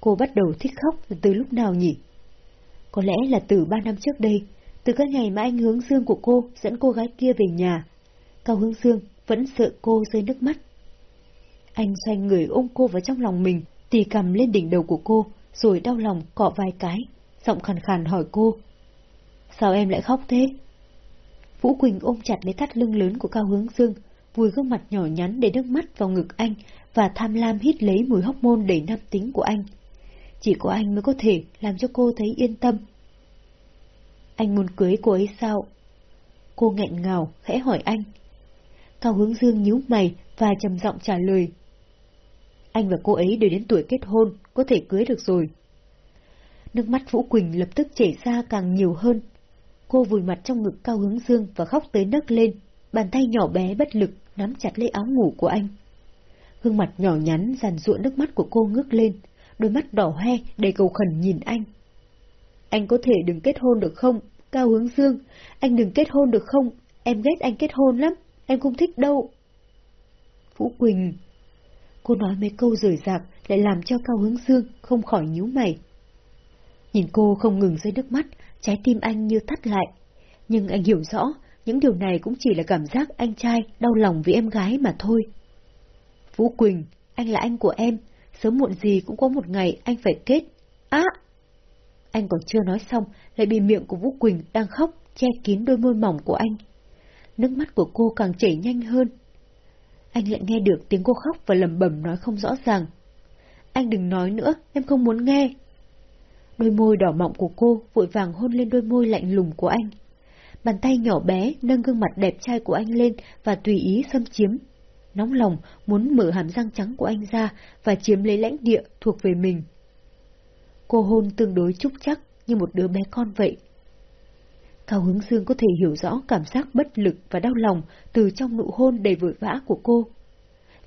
Cô bắt đầu thích khóc từ lúc nào nhỉ? Có lẽ là từ ba năm trước đây, từ cái ngày mà anh hướng dương của cô dẫn cô gái kia về nhà. Cao hướng dương vẫn sợ cô rơi nước mắt. Anh xoay người ôm cô vào trong lòng mình, tì cầm lên đỉnh đầu của cô, rồi đau lòng cọ vài cái, giọng khàn khàn hỏi cô. Sao em lại khóc thế? Vũ Quỳnh ôm chặt lấy thắt lưng lớn của Cao Hướng Dương, vùi gương mặt nhỏ nhắn để nước mắt vào ngực anh và tham lam hít lấy mùi hóc môn đầy nam tính của anh. Chỉ có anh mới có thể làm cho cô thấy yên tâm. Anh muốn cưới cô ấy sao? Cô nghẹn ngào, khẽ hỏi anh. Cao hướng dương nhíu mày và trầm giọng trả lời. Anh và cô ấy đều đến tuổi kết hôn, có thể cưới được rồi. Nước mắt Vũ Quỳnh lập tức chảy ra càng nhiều hơn. Cô vùi mặt trong ngực Cao hướng dương và khóc tới nấc lên, bàn tay nhỏ bé bất lực nắm chặt lấy áo ngủ của anh. Gương mặt nhỏ nhắn dàn ruộng nước mắt của cô ngước lên, đôi mắt đỏ hoe đầy cầu khẩn nhìn anh. Anh có thể đừng kết hôn được không? Cao hướng dương, anh đừng kết hôn được không? Em ghét anh kết hôn lắm, em không thích đâu. Vũ Quỳnh... Cô nói mấy câu rời rạc lại làm cho Cao Hướng Dương không khỏi nhíu mày. Nhìn cô không ngừng rơi nước mắt, trái tim anh như thắt lại. Nhưng anh hiểu rõ, những điều này cũng chỉ là cảm giác anh trai đau lòng vì em gái mà thôi. Vũ Quỳnh, anh là anh của em, sớm muộn gì cũng có một ngày anh phải kết. Á! Anh còn chưa nói xong, lại bị miệng của Vũ Quỳnh đang khóc, che kín đôi môi mỏng của anh. Nước mắt của cô càng chảy nhanh hơn. Anh lại nghe được tiếng cô khóc và lầm bẩm nói không rõ ràng. Anh đừng nói nữa, em không muốn nghe. Đôi môi đỏ mọng của cô vội vàng hôn lên đôi môi lạnh lùng của anh. Bàn tay nhỏ bé nâng gương mặt đẹp trai của anh lên và tùy ý xâm chiếm. nóng lòng muốn mở hàm răng trắng của anh ra và chiếm lấy lãnh địa thuộc về mình. Cô hôn tương đối trúc chắc như một đứa bé con vậy. Cao Hướng Dương có thể hiểu rõ cảm giác bất lực và đau lòng từ trong nụ hôn đầy vội vã của cô.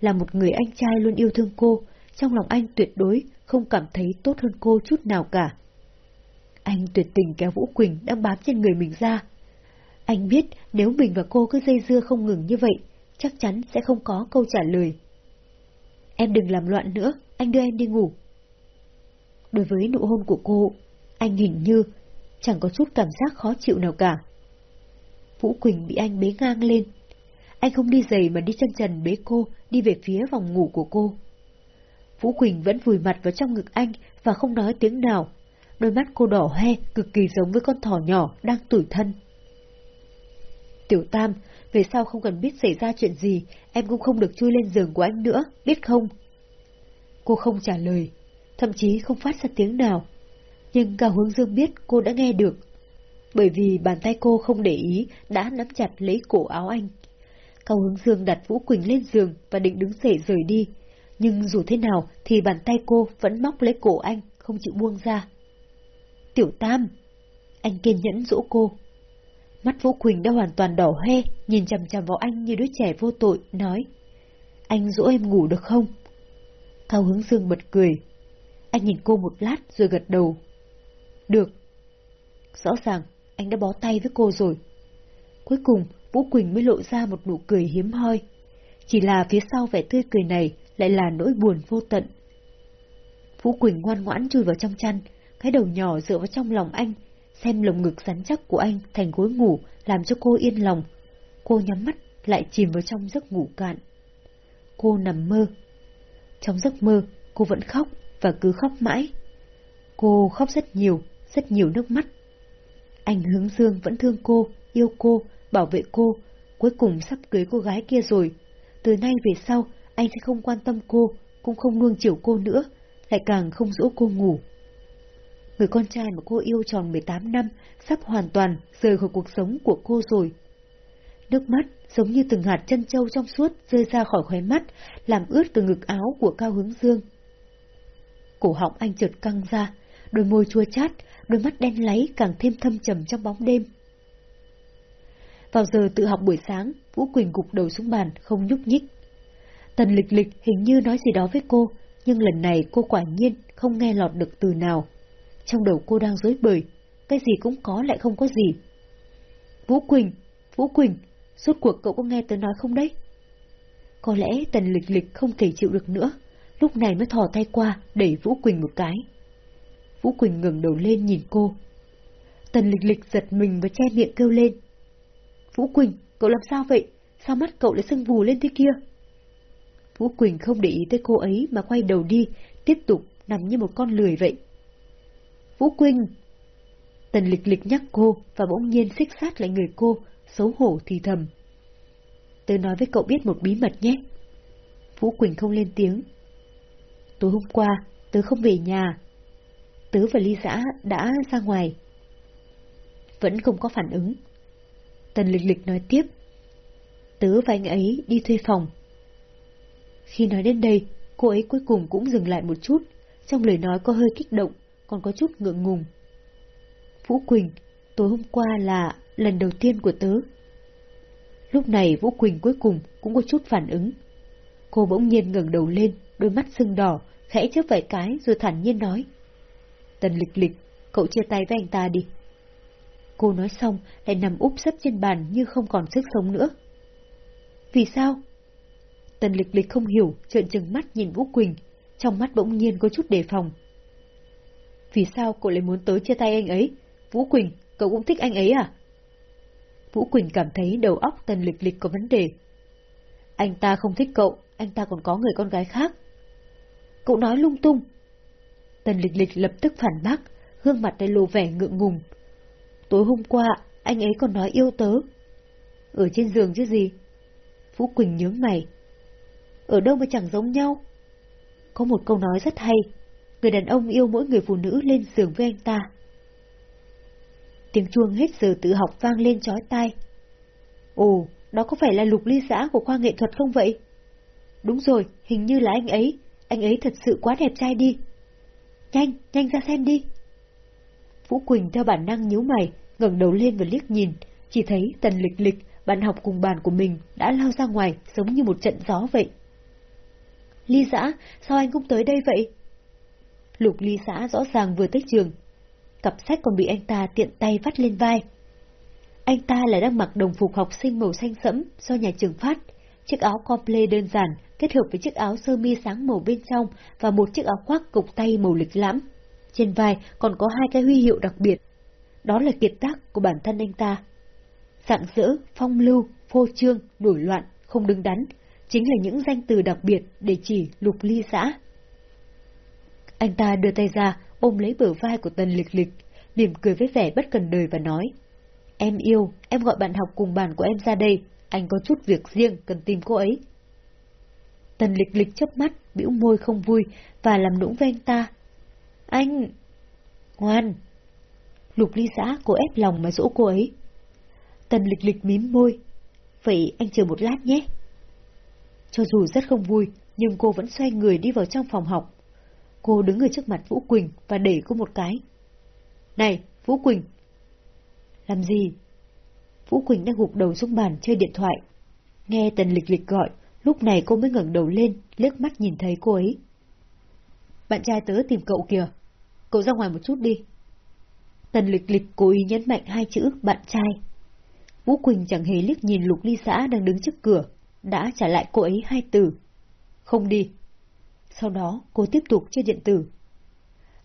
Là một người anh trai luôn yêu thương cô, trong lòng anh tuyệt đối không cảm thấy tốt hơn cô chút nào cả. Anh tuyệt tình kéo Vũ Quỳnh đang bám trên người mình ra. Anh biết nếu mình và cô cứ dây dưa không ngừng như vậy, chắc chắn sẽ không có câu trả lời. Em đừng làm loạn nữa, anh đưa em đi ngủ. Đối với nụ hôn của cô, anh hình như chẳng có chút cảm giác khó chịu nào cả. Vũ Quỳnh bị anh bế ngang lên. Anh không đi giày mà đi chân trần bế cô, đi về phía phòng ngủ của cô. Vũ Quỳnh vẫn vùi mặt vào trong ngực anh và không nói tiếng nào. Đôi mắt cô đỏ hoe, cực kỳ giống với con thỏ nhỏ đang tủi thân. Tiểu Tam, về sau không cần biết xảy ra chuyện gì, em cũng không được chui lên giường của anh nữa, biết không? Cô không trả lời, thậm chí không phát ra tiếng nào. Nhưng Cao Hướng Dương biết cô đã nghe được. Bởi vì bàn tay cô không để ý đã nắm chặt lấy cổ áo anh. Cao Hướng Dương đặt Vũ Quỳnh lên giường và định đứng dậy rời đi. Nhưng dù thế nào thì bàn tay cô vẫn móc lấy cổ anh, không chịu buông ra. Tiểu Tam! Anh kiên nhẫn dỗ cô. Mắt Vũ Quỳnh đã hoàn toàn đỏ hoe, nhìn chằm chằm vào anh như đứa trẻ vô tội, nói. Anh dỗ em ngủ được không? Cao Hướng Dương bật cười. Anh nhìn cô một lát rồi gật đầu. Được. Rõ ràng, anh đã bó tay với cô rồi. Cuối cùng, Vũ Quỳnh mới lộ ra một nụ cười hiếm hoi. Chỉ là phía sau vẻ tươi cười này lại là nỗi buồn vô tận. Vũ Quỳnh ngoan ngoãn chui vào trong chăn, cái đầu nhỏ dựa vào trong lòng anh, xem lồng ngực rắn chắc của anh thành gối ngủ làm cho cô yên lòng. Cô nhắm mắt lại chìm vào trong giấc ngủ cạn. Cô nằm mơ. Trong giấc mơ, cô vẫn khóc và cứ khóc mãi. Cô khóc rất nhiều, rất nhiều nước mắt. Anh hướng dương vẫn thương cô, yêu cô, bảo vệ cô, cuối cùng sắp cưới cô gái kia rồi. Từ nay về sau, anh sẽ không quan tâm cô, cũng không nuông chiều cô nữa, lại càng không dỗ cô ngủ. Người con trai mà cô yêu tròn 18 năm sắp hoàn toàn rời khỏi cuộc sống của cô rồi. Nước mắt giống như từng hạt chân trâu trong suốt rơi ra khỏi khóe mắt, làm ướt từ ngực áo của Cao Hướng Dương. Cổ họng anh chợt căng ra, đôi môi chua chát, đôi mắt đen láy càng thêm thâm trầm trong bóng đêm. Vào giờ tự học buổi sáng, Vũ Quỳnh gục đầu xuống bàn, không nhúc nhích. Tần lịch lịch hình như nói gì đó với cô, nhưng lần này cô quả nhiên không nghe lọt được từ nào. Trong đầu cô đang rối bời, cái gì cũng có lại không có gì. Vũ Quỳnh, Vũ Quỳnh, suốt cuộc cậu có nghe tớ nói không đấy? Có lẽ tần lịch lịch không thể chịu được nữa, lúc này mới thò tay qua đẩy Vũ Quỳnh một cái. Vũ Quỳnh ngẩng đầu lên nhìn cô. Tần lịch lịch giật mình và che miệng kêu lên. Vũ Quỳnh, cậu làm sao vậy? Sao mắt cậu lại sưng vù lên thế kia? Vũ Quỳnh không để ý tới cô ấy mà quay đầu đi, tiếp tục nằm như một con lười vậy. Vũ Quỳnh! Tần lịch lịch nhắc cô và bỗng nhiên xích sát lại người cô, xấu hổ thì thầm. Tớ nói với cậu biết một bí mật nhé. Vũ Quỳnh không lên tiếng. Tối hôm qua, tớ không về nhà. Tớ và Ly Giã đã ra ngoài. Vẫn không có phản ứng. Tần lịch lịch nói tiếp. Tớ và anh ấy đi thuê phòng. Khi nói đến đây, cô ấy cuối cùng cũng dừng lại một chút, trong lời nói có hơi kích động, còn có chút ngượng ngùng. Vũ Quỳnh, tối hôm qua là lần đầu tiên của tớ. Lúc này Vũ Quỳnh cuối cùng cũng có chút phản ứng. Cô bỗng nhiên ngẩng đầu lên, đôi mắt sưng đỏ, khẽ chớp vài cái rồi thản nhiên nói. Tần lịch lịch, cậu chia tay với anh ta đi. Cô nói xong lại nằm úp sấp trên bàn như không còn sức sống nữa. Vì sao? Tần lịch lịch không hiểu, trợn trừng mắt nhìn Vũ Quỳnh, trong mắt bỗng nhiên có chút đề phòng. Vì sao cậu lại muốn tới chia tay anh ấy? Vũ Quỳnh, cậu cũng thích anh ấy à? Vũ Quỳnh cảm thấy đầu óc tần lịch lịch có vấn đề. Anh ta không thích cậu, anh ta còn có người con gái khác. Cậu nói lung tung. Tần lịch lịch lập tức phản bác, gương mặt đầy lộ vẻ ngượng ngùng. Tối hôm qua, anh ấy còn nói yêu tớ. Ở trên giường chứ gì? Vũ Quỳnh nhớ mày. Ở đâu mà chẳng giống nhau? Có một câu nói rất hay, người đàn ông yêu mỗi người phụ nữ lên giường với anh ta. Tiếng chuông hết giờ tự học vang lên chói tai. Ồ, đó có phải là lục ly xã của khoa nghệ thuật không vậy? đúng rồi, hình như là anh ấy. Anh ấy thật sự quá đẹp trai đi. Nhanh, nhanh ra xem đi. Vũ Quỳnh theo bản năng nhíu mày, ngẩng đầu lên và liếc nhìn, chỉ thấy tần lịch lịch, bạn học cùng bàn của mình, đã lao ra ngoài, giống như một trận gió vậy. Ly giã, sao anh cũng tới đây vậy? Lục ly xã rõ ràng vừa tới trường. Cặp sách còn bị anh ta tiện tay vắt lên vai. Anh ta lại đang mặc đồng phục học sinh màu xanh sẫm do nhà trường phát, chiếc áo comple đơn giản kết hợp với chiếc áo sơ mi sáng màu bên trong và một chiếc áo khoác cộc tay màu lịch lãm. Trên vai còn có hai cái huy hiệu đặc biệt. Đó là kiệt tác của bản thân anh ta. Sạng sỡ, phong lưu, phô trương, nổi loạn, không đứng đắn, chính là những danh từ đặc biệt để chỉ lục ly xã. Anh ta đưa tay ra, ôm lấy bờ vai của tần lịch lịch, mỉm cười với vẻ bất cần đời và nói. Em yêu, em gọi bạn học cùng bàn của em ra đây, anh có chút việc riêng cần tìm cô ấy. Tần lịch lịch chớp mắt, bĩu môi không vui và làm nũng với anh ta. Anh... Ngoan! Lục ly xã cố ép lòng mà dỗ cô ấy. Tần lịch lịch mím môi. Vậy anh chờ một lát nhé. Cho dù rất không vui, nhưng cô vẫn xoay người đi vào trong phòng học. Cô đứng ở trước mặt Vũ Quỳnh và đẩy cô một cái. Này, Vũ Quỳnh! Làm gì? Vũ Quỳnh đang gục đầu xuống bàn chơi điện thoại. Nghe Tần Lịch Lịch gọi, lúc này cô mới ngẩng đầu lên, liếc mắt nhìn thấy cô ấy. Bạn trai tớ tìm cậu kìa. Cậu ra ngoài một chút đi. Tần Lịch Lịch cố ý nhấn mạnh hai chữ bạn trai. Vũ Quỳnh chẳng hề liếc nhìn Lục Ly Xã đang đứng trước cửa, đã trả lại cô ấy hai từ. Không đi. Sau đó cô tiếp tục chơi điện tử.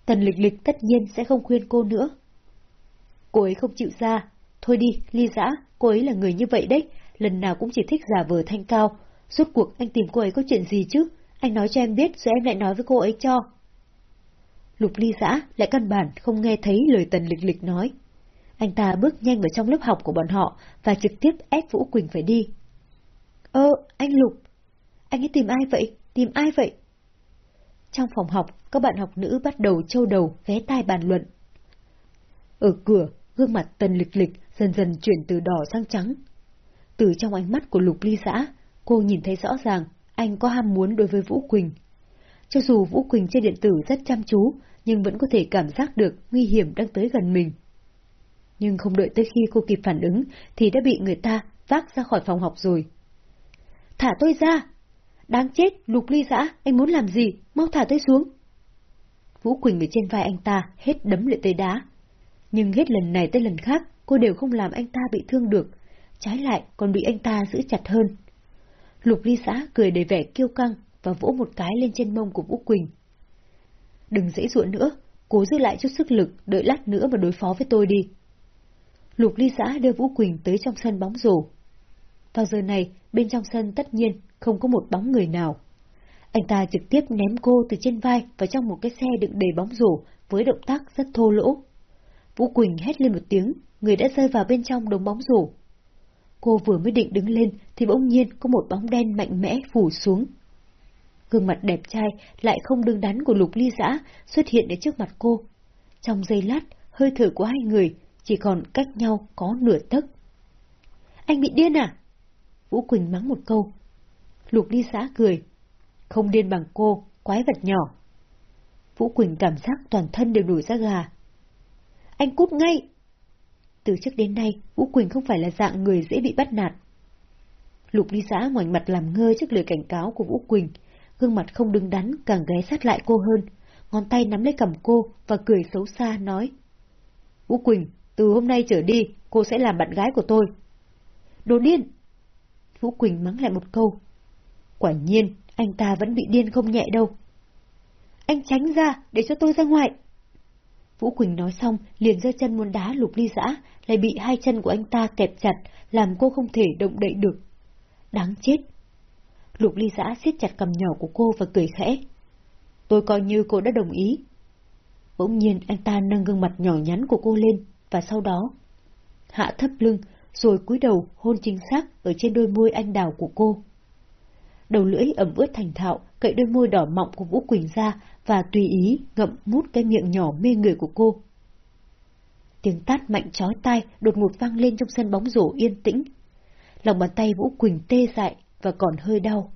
Tần Lịch Lịch tất nhiên sẽ không khuyên cô nữa. Cô ấy không chịu ra, Thôi đi, ly giã, cô ấy là người như vậy đấy, lần nào cũng chỉ thích giả vờ thanh cao. Suốt cuộc anh tìm cô ấy có chuyện gì chứ? Anh nói cho em biết rồi em lại nói với cô ấy cho. Lục ly giã lại căn bản không nghe thấy lời tần lịch lịch nói. Anh ta bước nhanh vào trong lớp học của bọn họ và trực tiếp ép Vũ Quỳnh phải đi. Ơ, anh Lục, anh ấy tìm ai vậy? Tìm ai vậy? Trong phòng học, các bạn học nữ bắt đầu trâu đầu, ghé tai bàn luận. Ở cửa, gương mặt tần lịch lịch dần dần chuyển từ đỏ sang trắng. Từ trong ánh mắt của Lục Ly Giã, cô nhìn thấy rõ ràng anh có ham muốn đối với Vũ Quỳnh. Cho dù Vũ Quỳnh trên điện tử rất chăm chú, nhưng vẫn có thể cảm giác được nguy hiểm đang tới gần mình. Nhưng không đợi tới khi cô kịp phản ứng, thì đã bị người ta vác ra khỏi phòng học rồi. Thả tôi ra! Đáng chết, Lục Ly Giã, anh muốn làm gì? Mau thả tôi xuống! Vũ Quỳnh ở trên vai anh ta hết đấm lại tới đá. Nhưng hết lần này tới lần khác, cô đều không làm anh ta bị thương được, trái lại còn bị anh ta giữ chặt hơn. Lục ly xã cười đầy vẻ kiêu căng và vỗ một cái lên trên mông của Vũ Quỳnh. Đừng dễ dụa nữa, cố giữ lại chút sức lực, đợi lát nữa mà đối phó với tôi đi. Lục ly xã đưa Vũ Quỳnh tới trong sân bóng rổ. Vào giờ này, bên trong sân tất nhiên không có một bóng người nào. Anh ta trực tiếp ném cô từ trên vai vào trong một cái xe đựng đầy bóng rổ với động tác rất thô lỗ. Vũ Quỳnh hét lên một tiếng, người đã rơi vào bên trong đống bóng rổ. Cô vừa mới định đứng lên thì bỗng nhiên có một bóng đen mạnh mẽ phủ xuống. Gương mặt đẹp trai lại không đứng đắn của lục ly giã xuất hiện ở trước mặt cô. Trong giây lát, hơi thở của hai người chỉ còn cách nhau có nửa tấc. Anh bị điên à? Vũ Quỳnh mắng một câu. Lục đi xã cười. Không điên bằng cô, quái vật nhỏ. Vũ Quỳnh cảm giác toàn thân đều nổi ra gà. Anh cút ngay! Từ trước đến nay, Vũ Quỳnh không phải là dạng người dễ bị bắt nạt. Lục đi xã ngoảnh mặt làm ngơ trước lời cảnh cáo của Vũ Quỳnh, gương mặt không đứng đắn càng ghé sát lại cô hơn, ngón tay nắm lấy cầm cô và cười xấu xa nói. Vũ Quỳnh, từ hôm nay trở đi, cô sẽ làm bạn gái của tôi. Đồ điên! Vũ Quỳnh mắng lại một câu. Quả nhiên, anh ta vẫn bị điên không nhẹ đâu. Anh tránh ra, để cho tôi ra ngoài. Vũ Quỳnh nói xong, liền giơ chân muốn đá lục ly giã, lại bị hai chân của anh ta kẹp chặt, làm cô không thể động đậy được. Đáng chết! Lục ly giã siết chặt cầm nhỏ của cô và cười khẽ. Tôi coi như cô đã đồng ý. Bỗng nhiên anh ta nâng gương mặt nhỏ nhắn của cô lên, và sau đó hạ thấp lưng, rồi cúi đầu hôn chính xác ở trên đôi môi anh đào của cô. Đầu lưỡi ẩm ướt thành thạo, cậy đôi môi đỏ mọng của Vũ Quỳnh ra và tùy ý ngậm mút cái miệng nhỏ mê người của cô. Tiếng tát mạnh chói tai đột ngột vang lên trong sân bóng rổ yên tĩnh. Lòng bàn tay Vũ Quỳnh tê dại và còn hơi đau.